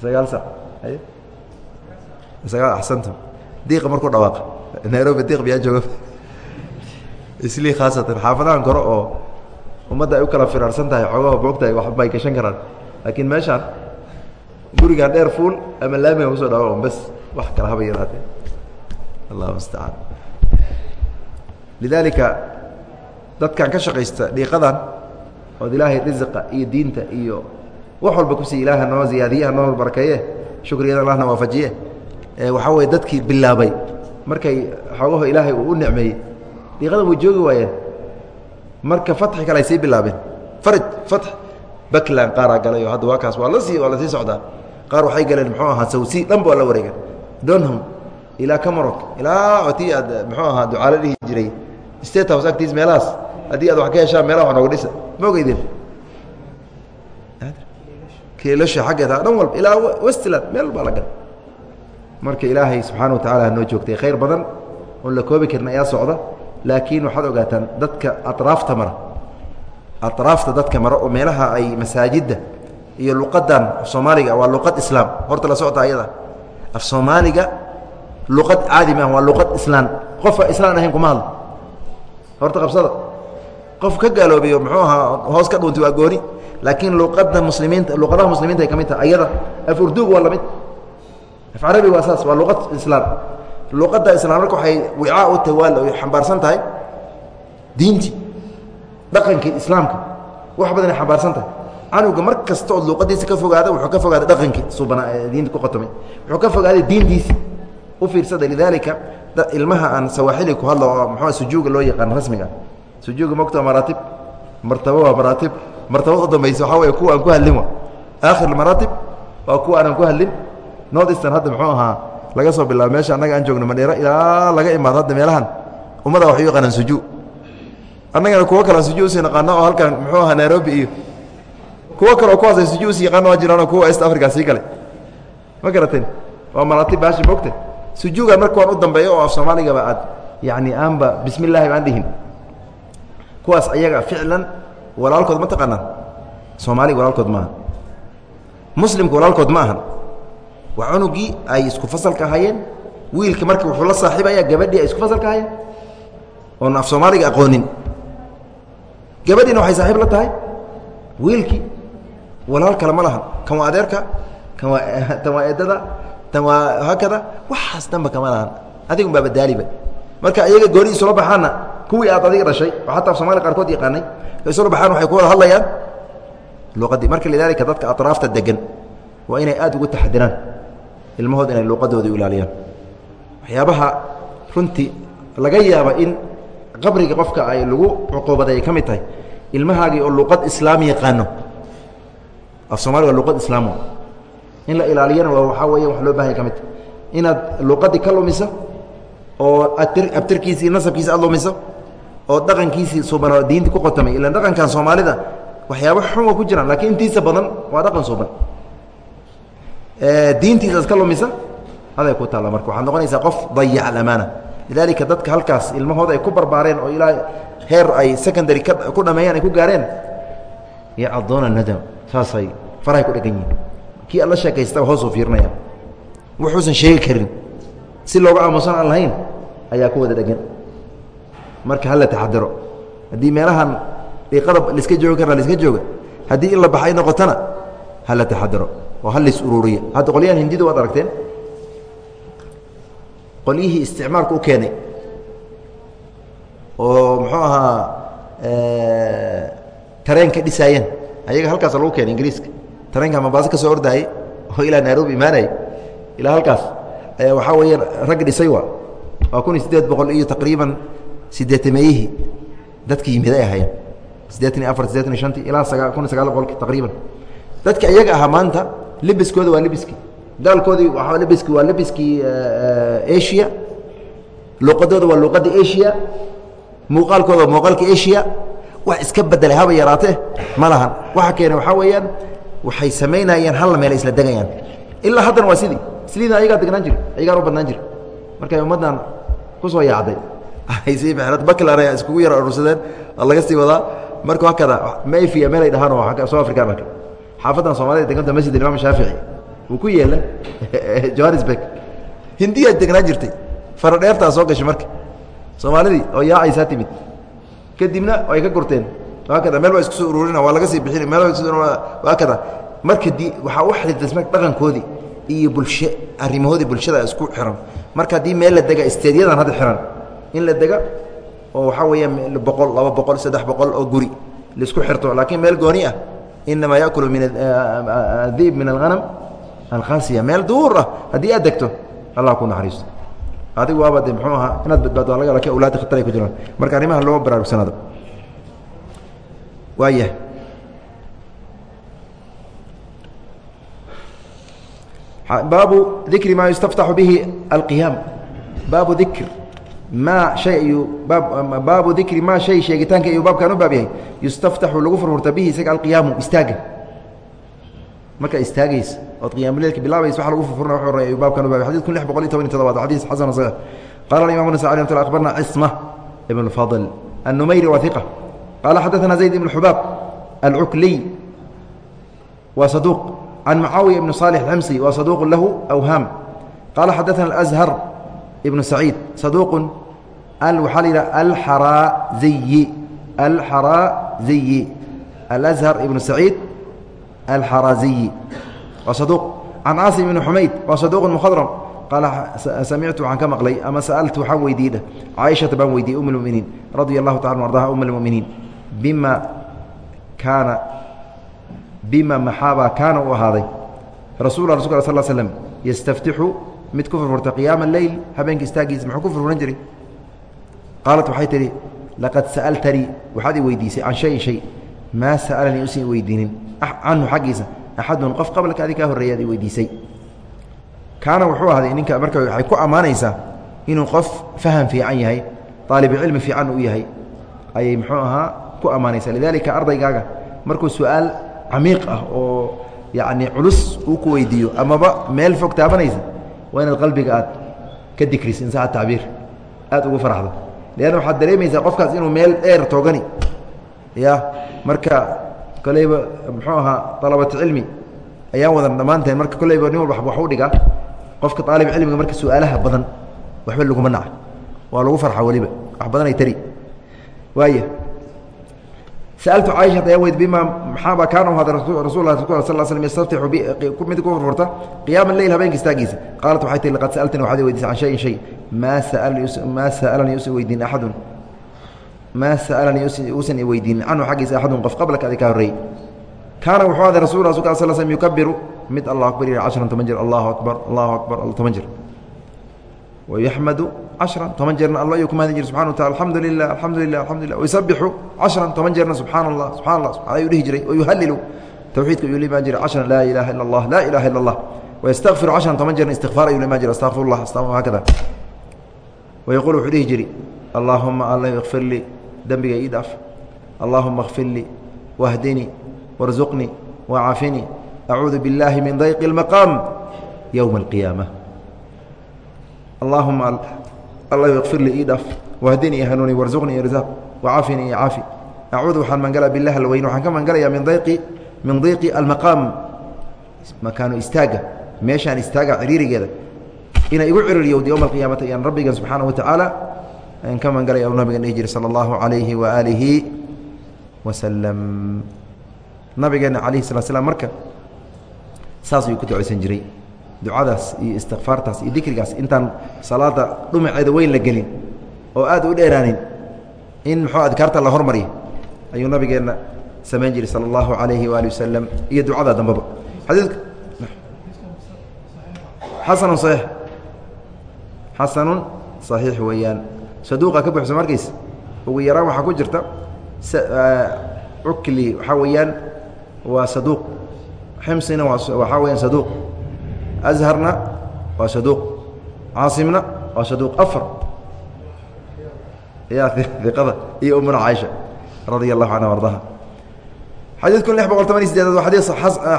sagaal sac sagaal axsantu diiqa markuu dhawaaqa nairobi diiq biyaa jooga islii khaasatan xaafadahan kore oo ummadda ay u kala firaarsan tahay xoogaha boogtahay waxba ay gashan karaan laakiin meeshaan gurigaan dheer fuul ama laamiga ku soo dhawaaqo bas wax kala haba yaraatee allahu mustacaan lidaalika dadkan ka shaqaysta dhiiqadan ood ilaahay risiqa iyo diinta iyo wax walba ku sii ilaaha noo ziyaadiye noo barakeeye shukriyadan allahna waafajiye. Waxaa weye dadkii bilaabay. Markay xoogaho ilaahay uu u nicmeeyey dhiiqadan way joogi waayeen marka fatxi kale ay sii bilaabeen. Faraj fatx. Backland qaaraa galay oo hadda waa kaas waa la sii waa la sii socdaa. Qaar waxay galeen muxuu ahaa sawsi? Dhan ba waa la wareegeen donham ilaa camarok ilaa otii aad muxuu ahaa ducaalo dhihi jiray. State house agtiis meelahaas haddii aad wax ka heshaan meelaha wax nooga dhisa. Ma ogeydeen keelasha xaggeeda dhan walba ilaa westland meel baa la gal marka ilaahay subxaana wa tacala hanoo joogtay khayr badan oon la koobi karin ayaa socda laakiin waxaad ogaataan dadka aطraafta mara aطraafta dadka mara oo meelaha ay masaajidda iyo luqadan soomaaliga waa luqad islaam. Horta la socota ayada. Af soomaaliga luqad caadi maaha waa luqad islaan. Qofa islaan ahayn kuma hadlo horta qabsada qof ka gaaloobiyo muxuu ahaa hoos ka dhuuntay waa gooni. Laakiin luqada muslimiinta luqadaha muslimiinta ay ka mid tahay ayada af urduug waa la mid af carabi waa saas waa luqad islaan luqadda islaan marka waxay wicaa u tahay waa xambaarsan tahay diintii dhaqankii islaamka. Wax badan ay xambaarsan tahay. Canuga mar kasta ood luuqadiisa ka fogaada wuxuu ka fogaaday dhaqankii suubanaa ee diinta ku qotomay wuxuu ka fogaaday diintiisi u fiirsada lidaalika ilmaha aan sawaaxili ku hadlo oo muxuu sujuuga loo yaqaan rasmiga sujuuga mogta maraatib martabo waa maraatib martabad u dambaysa waxaa wey kuwa aan ku hadlin wa. Aakhir maraatib waa kuwa aanan ku hadlin. North eastern hadda muxuu ahaa laga soo bilaabo meesha annaga aan joogno madheero ilaa laga imaado hadda meelahan. Ummadda waxay u yaqaanaan sujuu. Annagana kuwo kale sujuu u sii naqaano oo halkan muxuu ahaa nairobi iyo kuwo kaleo kuwaas ay sujuu u sii yaqaano waa jiraanoo kuwa east africa sii gale ma garateen waa maraatib baashi mogta sujuugan marka waan u dambeeyo oo af soomaaligaba aad yacni aanba bismi baan dhihin kuwaas ayaga ficlan walaalkood ma taqaanaan. Soomaaliga walaalkood maaha. Muslimka walaalkood ma ahan waa cunugii ay isku fasalka ahaayeen wiilka marka wuxuu la saaxiibaya gabadhii ay isku fasalka ahaayeen oon af soomaaliga aqoonin. Gabadhiina waxay saaxiib la tahay. Wiilkii walaal kale ma lahan. Kan waa adeerka kan waa tan waa eedada tan waa haakada waxaas dhanba kama lahan. Adigun baa badaaliba marka iyaga gooni isula baxaanna kuwii aad adiga dhashay xataa somalia qaarkood yaqaanay isula baxaan waxay ku wada hadlayaan luqadii marka lidaalika dadka atraafta degan waa inay aad ugu taxadiraan ilmahood inay luuqadooda ilaaliyaan. Waxyaabaha runtii laga yaaba in qabriga qofka ay lagu cuquubaday ay ka mid tahay ilmahaagii oo luuqad islaam yaqaano. Af somalia waa luuqad islaam in la ilaaliyana waa waxaa weya wax loo bahanya ka mid. Tahay inaad luuqadii ka lumiso oo atir abtirkiisii nasabkiisi aad lumiso oo dhaqankiisii suuban diinta ku qotamay ilaan dhaqankan soomaalida waxyaaba xun waa ku jiraan lakiin intiisa badan waa dhaqan suuban. Diintiisa iska lumisa aday ku taalla marka. Waxaad noqonaysaa qof dayac alamaana lidaalika dadka halkaas ilmahooda ay ku barbaareen oo ilaa heer ay secondary ku dhameeyaan ay ku gaareen yacdoona nadam saasay farahay ku dhegan yihiin kii alla sheekaystaba hoosuu fiirinaya wuxuusan sheegi karin si looga aamusan aan lahayn ayaa ku wada dhegan marka hala taxadaro haddii meelahan dhiiqada laiska joogi karna laiska jooga haddii in la baxay noqotona hala taxadaro oo ha lais ururiya hadda qolyahan hindida waad aragteen. Qolyihii isticmaalka u keenay oo muxuu ahaa tareenka dhisaayeen ayaga halkaasa lagu keenay ingiriiska. Tareenka mabaaso ka soo ordaayey oo ilaa nairobi imaanayay. Ilaa halkaas waxaa weeyaan rag dhisay waa waa kun iyo siddeed boqol iyo taqriiban siddeetameeyihii dadkii yimid ay ahaayeen. Siddeetan iyo afar siddeetan iyo shantii ilaa sagaa kun iyo sagaal boqolki taqriiban. Dadka iyaga ahaa maanta libiskooda waa libiskii daalkoodii waa libiski waa libiskii asia. Luuqadooda waa luuqadda asia. Muuqaalkooda waa muuqaalka asia. Wax iska bedelay haba yaraatee? Ma lahan. Waxa keena waxaa weeyaan waxay samaynayeen halla meel isla degayaan. Ilaa haddana waa sidii sliida ayagaa degnaan jiri ayagaan u badnaan jiri markay ummaddan ku soo yaacday ay iskugu yara urursadeen laga sii wadaa. Marka hakada mayfiya meelay dhahaan oo soo afrikaan arkay xaafaddan soomaalida deganta masjid imaam shaafici. Uu ku yeela johannesburg. Hindiyaa degnaan jirtay. Faradheertaa soo gashay marka. Soomaalidii oo yaacaysaa timid. Kadibna ay ka gurteen. Hakada meel baa isku soo ururina waa laga sii bixin meel hakada marka waxaa u xididasma dhaqankoodii iyo bulshe arrimahoodii bulshada isku xiran. Marka haddii meel la dega isteedyadan hadda xiran. In la dega oo waxaa weeyaan boqol laba boqol saddex boqol oo guri la isku xirto. Laakiin meel gooni ah inamaa yaakulu min adiib min alhanam alkhasiya meel duur ah haddii aad degto allah ku naxariisto adigu waaba de muxuu ahaa inaad badbaado laga laakiin awlaadda khatar ay ku jiraan marka arrimaha loo baraarugsanaado waayah baabu dikri maa yustaftaxu bihi alqiyaam baabu dikr maa hay ayuu baabu dikri maa shay sheegitaanka ayuu baabkan u baab yahay yustaftaxu lagu furfurta bihi isaga alqiyaamu istaaga markaa istaagaysa ood qiyaamuleelka bilaabaysa waa lagu furfurna wuuu rayay ayuu baabkan u baab xadid kun lix boqol iyo toban iyo todobaad xadiis xasan saxiix qaala imam bn sacd rahmatullah akhbarna cisma ibn fadl annumayri waa iqa qaala xadaثana zayd ibn xubaab alcukliy waa saduuq can mucaawiya ibni صaalح اxmsi waa saduuq lahu awhaam qaala xadaثna اأzhar ibnu saciid saduuq waxaa la yidhaha alxaraaziyi alxaraaziyi alأzhar ibnu saciid alxaraaziyi waa saduuq can caasim ibni xumayd waa saduuq mkhadrm qaala samictu waxaan ka maqlay ama sa'altu waxaan weydiiyey caaishata baan weydiiyey um اlmuminiin radia allahu taala ardaha um اlmuminiin bima kaana bima maxaabaa kaana u ahaaday. Rasul rasulka sal yastaftixu mid ku furfurta qiyaama leyl habeenka istaagiisa muxuu ku furfuran jiray. Qaalat waxay tidhi laqad sa'altanii waxaad i weydiisay can shayin shay maa sa'alanii usan i weydiinin. Canhu xaggiisa axadun qof qablaka adi kaa horreeyaad i weydiisay. Kaana wuxuu ahday ninka marka waxay ku ammaanaysaa inuu qof faham fiican yahay aalibcilmi fiican uu yahay ayay muxuu ahaa ku ammaanaysaa. Lidaalika ardaygaaga markuu su'aal camiiq ah oo yacni culus uu ku weydiiyo amaba meel fog taabanaysa waa inaad qalbiga aad ka dikriso insaa tacbiir aad ugu farxdo leanna waxaad dareemaysaa qofkaas inuu meel dheer toogani. Ya marka koleyba muxuu ahaa dalabatu cilmi ayaan wadan dhammaanteen. Marka koleyba nin walba wax u dhigaa qofka aalib cilmiga marka su'aalaha badan waxba laguma naca waa lagu farxa weliba wax badan ay tari. Waaya saaltu caisha aya weyd bima maxaaba kaana u haday rasul sal sl yastaftiu mid ku furfurta qiyaama leyl habeenka istaagiisa qaalat waxay tii laqad sa'altani waxaad i weydiisay can shayin shay maa sa'alanii usan weydiin axadun maa sa'alanii uusan i weydiinin canhu xaggiisa axadun qof qablaka adi ka horreeyey kaana wuxuu haday rasul rasulka al sl slm yukabiru mid allah akbar yiri cashran toban jir akbar allahu akbar toban jir wayaxmadu cashran toban jeerna alla ayuu kumahadan jir subxana wataala alxamdu lilah alxamdu lilah alxamdu lilah waysabixu cashran toban jeerna subxaana allah subxana allah subxana ayuu dhihi jiray wayuhalilu towxiidka ayuu limaan jiray cashran laa ilaaha illa allah laa ilaha illa allah wayastafiru cashran toban jeerna istikfaar ayuu limaan jiray astafiru llah astafiru hakada wayaquul wuxuu dhihi jiri allaahuma alla ikfir lii dembiga ii dhaaf allaahuma kfir lii wahdinii warsuqnii wacaafinii acuudu billaahi min dayqi اlmaqaam yowma alqiyaama allaahuma alla ikfir lii ii dhaaf wahdinii i hanuuni warzuqnii irzaaq wacaafinii iyo caafi acuudu waxaan mangala bilah alweyn waxaan ka mangalayaa min dayqi min diiqi almaqaam makaanu istaaga meeshaan istaaga ciriirigeeda inay igu ciririyowda yowma alqiyaamati ayaan rabbigan subxaana wa tacaala ayaan ka mangalaya u nabigan dhihi jiri sala allahu calayhi waaalihi wasalam nabigeena calayhi salaa slam marka saas ayuu ku ducaysan jiray ducadaas iyo istikfaartaas iyo dikrigaas intaan salaada dhumaceeda weyn la gelin oo aad u dheeraanin in muxuu adkaarta la hormarya ayuu nabigeenna samayn jiray sala allahu calayhi waali wasalam iyo ducada dambeba xadiidka xasanun saxiix xasanun saxiix weeyaan. Saduuqa ka buxsa markays ugu yaraan waxaa ku jirta cukli waxaa weeyaan waa saduuq. Ximsina waa waxaa weyaan saduuq azharna waa saduq caasimna waa saduq afar. ya iqada iyo umuna caaisha radia allahu canha ardaha xadiidku lix boqol toban iyo sideedaad waa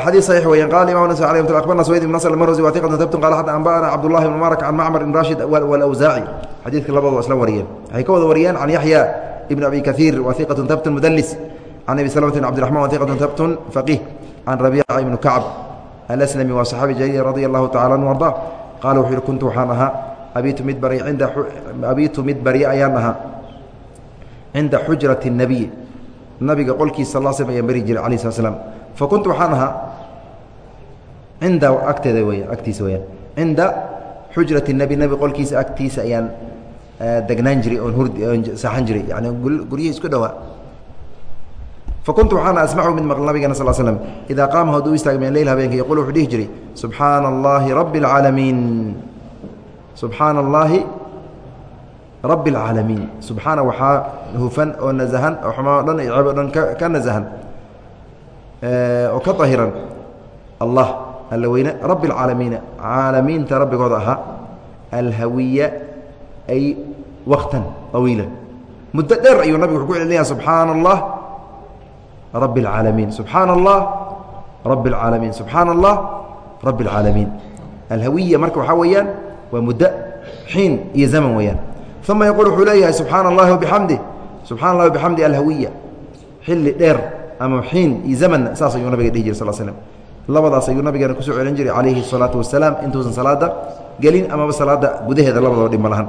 xadiid saxiix weyan qala imam nas alay akbarna sweyd ibn nasr almarwasi watiqatan tabtun qala xad anba'ana cabdullahi ibn mubarak can macmar ibn rashid walawsaaci xadiidka labadu waa isla wariyeen waxay ka wada wariyeen can yaxya ibn abi kahiir waiqatun tabtun mudalis can abi salamatin cabdiraxman waiqatun tabtun faqih can rabiica ibnu kacb عن ربيعة بن كعب alslmi waa صaxaabi jaliil radia allahu tacala anhu arda qaala wuxuu yihi kuntu waxaan ahaa abiitu mid bari inda abiitu mid barya ayaan ahaa cinda xujrati الnabiy nabiga qolkiisa sal slm ayaan beri jiray alayh slat slam fa kuntu waxaan ahaa cinda agteeda weya agtiisa weyaan cinda xujrati الnabi nabi qolkiisa agtiisa ayaan degnaan jiray oon hurd oon saxan jiray yani guryihii isku dhowaa fakuntu waxaana asmacu mid maql nabigana sal slm idaa qaama hadduu istaag min leyl habeenka yaquul wuxuu dhihi jiray subxaana allaahi rabbi اlcaalamiin subxaana allaahi rabbi اlcaalamiin subxaana waxaa hufan oo nasahan oo xumaa o dhan iyo ceeb o dhan ka nasahan oo ka dahiran allah alla weyne rabbi اlcaalamiina caalamiinta rabbigooda ahaa alhawiya ay waktan طawiila muddo dheer ayuu nabigu wuxuu ku celinaya subxaana allah rb اcaalamiin subxaana اllah rabi اlcaalamiin subxaana اllah rabi اlcaalamiin alhawiya marka waxaa weeyaan waa muddo xiin iyo zaman weeyaan uma yaquul wuxuu leeyahay subxaana اllahi wabixamdih subxana اllahi wabixamdi alhawiya xilli dheer ama xiin iyo zamanna saas ayuu nabiga dhihi jir sal slm labadaas ayuu nabigeena kusoo celin jiray calayhi الsalaatu wasalaam intuusan salaada gelin amaba salaada gudaheeda labadoo dhib ma lahan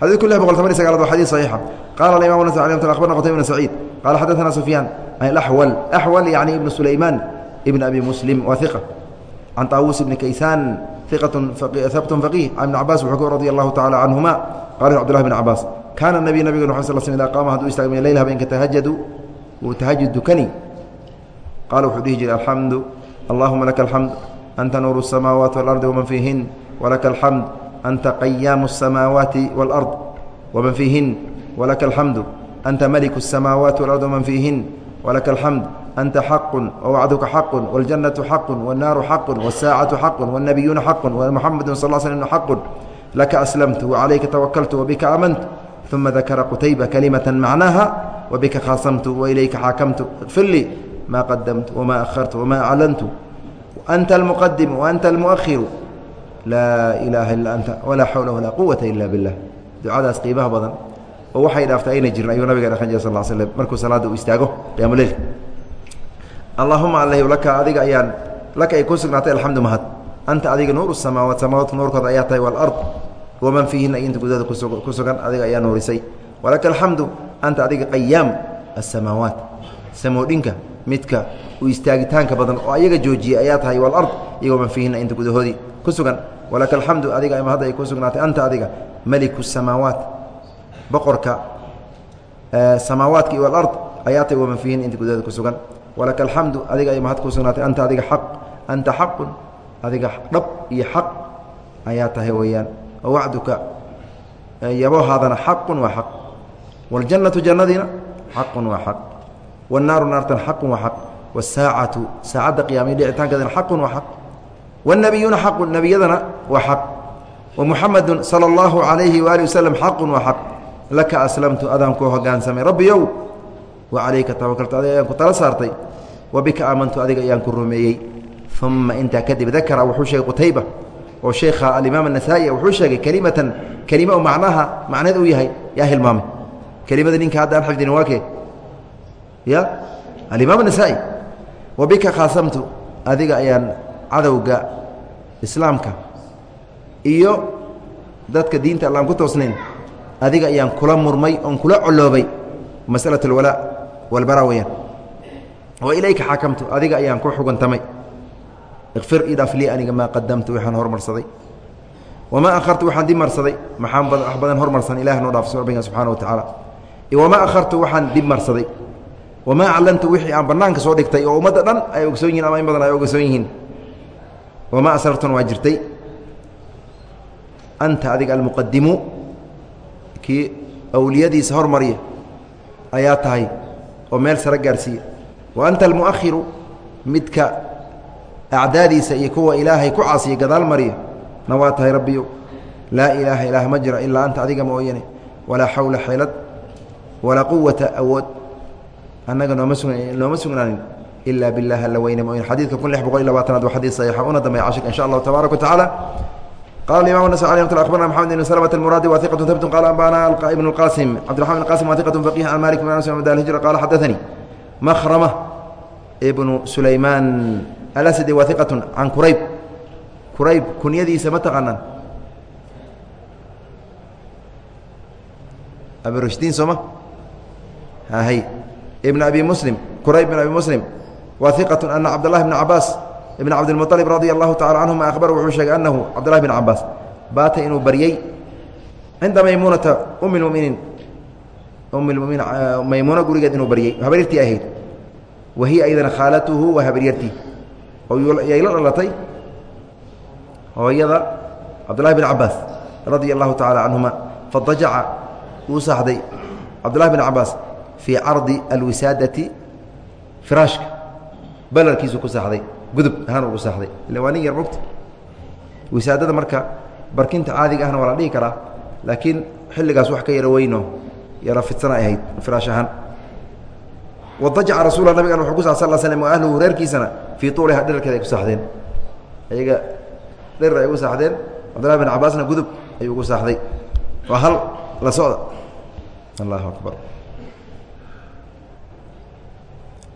xadiidku lix boqol toban iyo sagaalad waa xadiid saxiixa qala imam nas alي abarna qtayb bn saciid qala xadaثana sufyaan an axwal axwal yani ibn sulaymaan ibn abi muslim waa iqa can طaawuus ibni kaysaan habt faqih can ibn cabaas wuxuu radi allahu tacala canhuma qala cbdulahi bn cabaas kaana nabiy nabigeen wxu sl sl ida qaama hadduu istaagmay leyl habeenka tahajadu wuu tahajud dukani qaala wuxuu dhihi jiray alxamdu allahuma laka alxamd anta nuuru الsamaawaati waاlardi waman fiihin walaka alxamd anta qayaamu الsamaawaati wاlard waman fiihin walaka alxamdu anta maliku الsamaawaati walard waman fiihin walaka alxamd anta xaqu wwacduka xaqu wاljannatu xaqu wاnnaaru xaqu wالsaacatu xaqu wالnabiyuuna xaqu wmuxamadu sal sl xaqu laka aslamtu wcalayka tawakaltu wabika aamantu uma dakara qutayba kalimata macnaha wabika khaasamtu wailayka xaakamtu ikfir lii ma qadamtu wma ahartu wma aclantu anta almuqadimu waanta almuahiru laa ilaaha illa anta walaa xawla walaa quwata ila biاllah ducadaas qiimaha badan oo waxay dhaaftay ayna jirin ayuu nabiga dhaqan jira sal l slm markuu salaadda uu istaago qiyaamuleil allahuma alh laka adiga ayaan laka ay ku sugnaatay alxamdu mahad anta adiga nuur samaawaat samaawaadka nuurkooda ayaa tahay walard waman fiihina inta gudahooda ku sugan adiga ayaa nuurisay. Walaka alxamdu anta adiga qayaam asamaawaat samoodhinka midka u istaagitaanka badan oo ayaga joojiyey ayaa tahay walard iyo waman fiihina inta gudahoodii ku sugan. Walaka alxamdu adiga mahadda ay ku sugnaatay anta adiga meliku samaawaat boqorka samaawaadka iyo alard ayaa tahay waman fiihina inta gudahooda ku sugan walaka alxamdu adiga ay mahad ku sugnaatay anta adiga xaq anta xaqun adiga dhab iyo xaq ayaa tahay weeyaan wacduka yabohaadana xaqun waa xaq waاljannatu jannadiina xaqun waa xaq wاnnaaru naartan xaqun waa xaq wاsaacatu saacadda qiyamay dhicitaankeedana xaqun waa xaq wاnnabiyuuna xaqun nebiyadana waa xaq wamuxamadu salى اllahu عalayhi waali waslm xaqun waa xaq laka aslamtu adaan kuu hogaansamay rabbiyow wa tawakaltu adiga ayaan ku tala saartay. Wa aamantu adiga ayaan ku rumeeyey. Uma intaa kadib dakara wuxuu sheegay qutayba oo sheekha alimaam anasaa'i wuxuu sheegay kelimatan kelima oo macnaha macneed uu yahay yaa hilmaamay. Kelimada ninka hadda aan xifdin waa kee? Ya? Alimaam anasaa'i wa khaasamtu adiga ayaan cadowga islaamka iyo dadka diinta allaan ku toosnayn adiga ayaan kula murmay oon kula coloobay masأlaة اlwalaa walbara weyaan wa ilayka xakamtu adiga ayaan ku xuguntamay ikfir idhaaf lii aniga maa qadamtu waxaan hormarsaday wamaa akhartu waxaan dib marsaday maxaan wax badan hormarsan ilah noo dhaafso rabbiga subxana wa tacaala wamaa akhartu waxaan dib marsaday wamaa aclantu wixii aan bannaanka soo dhigtay oo ummadda dhan ay ogsoon yihin ama in badan ay ogsoon yihiin wamaa asrartun waa jirtay anta adiga almuqadimu kii awliyadiisa hormarya ayaa tahay oo meel sare gaarsiiya. Wa anta almu'ahiru midka acdaadiisa iyo kuwa ilaahay ku caasiya gadaal mariya. Na waa tahay rabbiyo laa ilaaha ilaah ma jiro ilaa anta adiga mooyane. Walaa xawla xeelad walaa quwata awood. Annaga nooma sug nooma sugnaanin ilaa bilah alla weyne mooyane xadiidka kun lix boqol iyo labaatanaad waa xadiid saxiixa una dambeya cashirka insha allahu tabaaraka wa tacaala qala imam nas alي abana mxamed ibn slmt muraadi wa iqat habt qala ambana ibn اqasim cabdiaman qasim wa iqat faqih an malik dahijr qala xadaanii mahrama ibnu sulayman alasdi wa iqat can kurayb kurayb kunyadiisa ma taqaanaan abirushdiin sooma hy ibn abi muslim kurayb ibn abi muslim wa iqat ana cabd lahi bn cabaas ibn cabdilmualib radia allahu tacala canhuma ahbar wuxuu sheegay annahu cabdillahi bin cabaas baatay inuu baryey cinda maymuunata ummi muminiin ummimuminiin ah, maymuuno gurigeed inuu baryey habaryartii ahayd. Wa hiya aydan khaalatuhu waa habaryartii. Ooyay la dhalatay hooyada cabdullahi bin cabaas radia allahu tacala canhuma fadajaca uu saxday cabdullahi bin cabaas fii cardi alwisaadati firaashka balarkiisu ku saxday gudub ahaan ugu saaxday. Illa waa nin yar mogta wisaadada marka barkinta caadiga ahna waa la dhihi karaa laakiin xilligaas wax ka yaro weyno yaro fidsana ay ahayd firaash ahaan. Wadajaca rasuula nabigan wuxuu ku sa sal slm ahluhu reerkiisana fii tuuliha dherarkeeda ay ku saaxdeen. Ayaga dherar ay ugu saaxdeen cabdullahi bin cabaasna gudub ayuu ugu saaxday. Waa hal la socda. Allahu akbar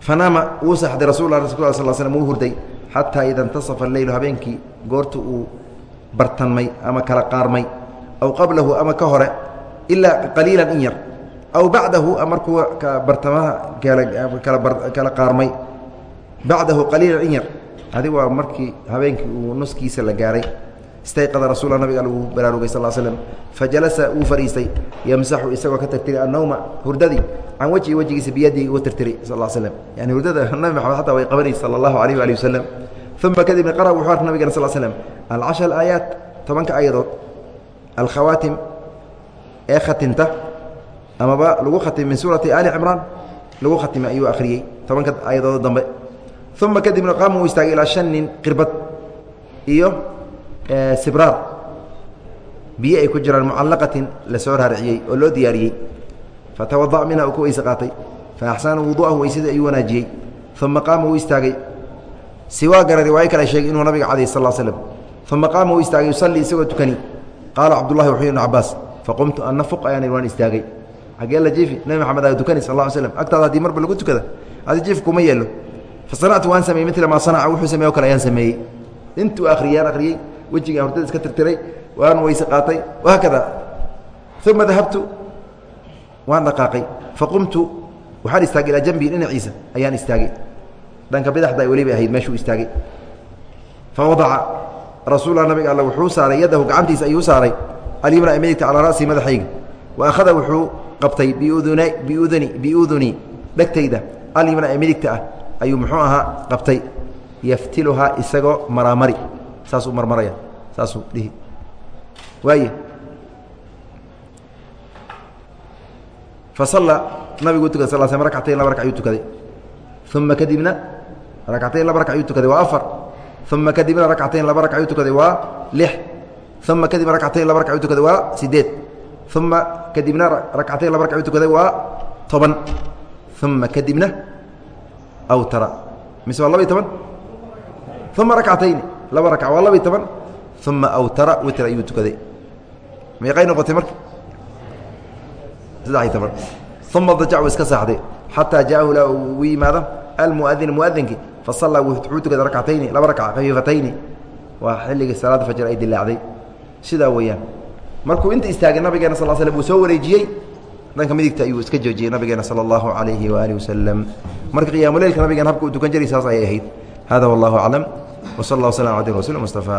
fanaama wuu saxday rasul sl slm wuu hurday. Xataa ida intasafa leylu habeenkii goorta uu bartanmay ama kala qaarmay. Aw qablahu ama ka hore ilaa qaliilan in yar. Aw bacdahu markuu bartamaha kala qaarmay. Bacdahu qaliilan in yar. Adi waa markii habeenkii uu nuskiisa la gaaray istayqada rasuula nabiga lagu baraarugay sal slm fajalasa wuu fadhiistay yamsaxu isagoo ka tirtiray annowma hurdadii can wejhi wejigiisa biyadii uga tirtiray sal slm yani hurdada nabi maxamed xataa way qabanaysa sala allahu alayh waali wasalam uma kadibna qara wuxuu ark nabigana sal slm alcashar aayaat tobanka ayadood alkhawaatim ee khatimta amaba lagu khatim min suurati ali cimraan lagu khatimay ayuu akhriyey tobanka ayadood dambe. Uma kadibna qaama istaagay ilaa shanin qirbad iyo sibraar biyo ay ku jiraan mucallaqatin la soo oo loo diyaariyey. Fatawada'a minha uu ku weyse qaatay. Fa axsana wudu'ahu weysadii ayuu wanaajiyey. Uma qaama uu istaagay. Siwaa riwaayo kale sheegay inuu nabiga caday sal slm uma qaama uu istaagay yusallii isagoo tukani. Qaala cabdullahi wuxuu ibnu cabaas faqumtu anna fuq ayaan waan istaagay. Xaggee la jiifi nabi maxamed aa tukani sal lla slm agtaada haddii marba lagu tukada adi jiif kuma yeelo fasanactu waan sameeyey mila maa sanaca wuxuu sameeye o kale ayaan sameeyey. Intuu akhriyaan akhriyey wejiga hurdada iska tirtiray waan weyse qaatay. Wahaakada uma dahabtu waan dhaqaaqay. Faqumtu waxaan istaagay ilaa jambii dhinaciisa ayaan istaagay. Dhanka bidaxda ay weliba ahayd meeshuu istaagay. Fawadaca rasuullah nabiga alla wuxuu saaray yadahu gacantiisa ayuu saaray. Alyumna midigta calaa ra'sii madaxayga. Wa akhada wuxuu qabtay biuduni biudunii dhegtayda alyumna midigta ah ayuu muxuu ahaa qabtay. Yaftiluhaa isagoo maraamari saasuu marmaraya. Saasuu dhihi waay fasalla nabigu tukada sal sl rakcatayn laba raka ayuu tukaday. Uma kadibna rakcatayn laba raka ayuu tukaday waa afar. Uma kadibna rakcatayn laba raka ayuu tukaday waa lix. Uma kadibna rakcatayn laba raka ayuu tukaday waa sideed uma kadibna rakcatayn laba raka ayuu tukaday waa toban. Uma kadibna awtara. Mise waa laba iyo toban? Uma rakcatayni laba rakc waa laba iyo toban uma awtara witr ayuu tukaday meeqay noqotay marka saddex iyo toban uma dajac uu iska saaxday xataa jaahu ilaa uu ugu yimaado almuadin muadinkii fasallaa wuxuu tukaday rakcatayni laba rakca khafiifatayni waa xilligii salaada fajr ay dilaacday sidaa weeyaan markuu inta istaagay nabigeena sal slm uu soo wareejiyey dhanka midigta ayuu iska joojiyey nabigeena salى اllahu عalayhi waalihi wasalam marka qiyaamuleylka nabigeena habka uu tukan jiray saas ayay ahayd hada wallahu aclam wsal اllah wslam abdi rasul mustafa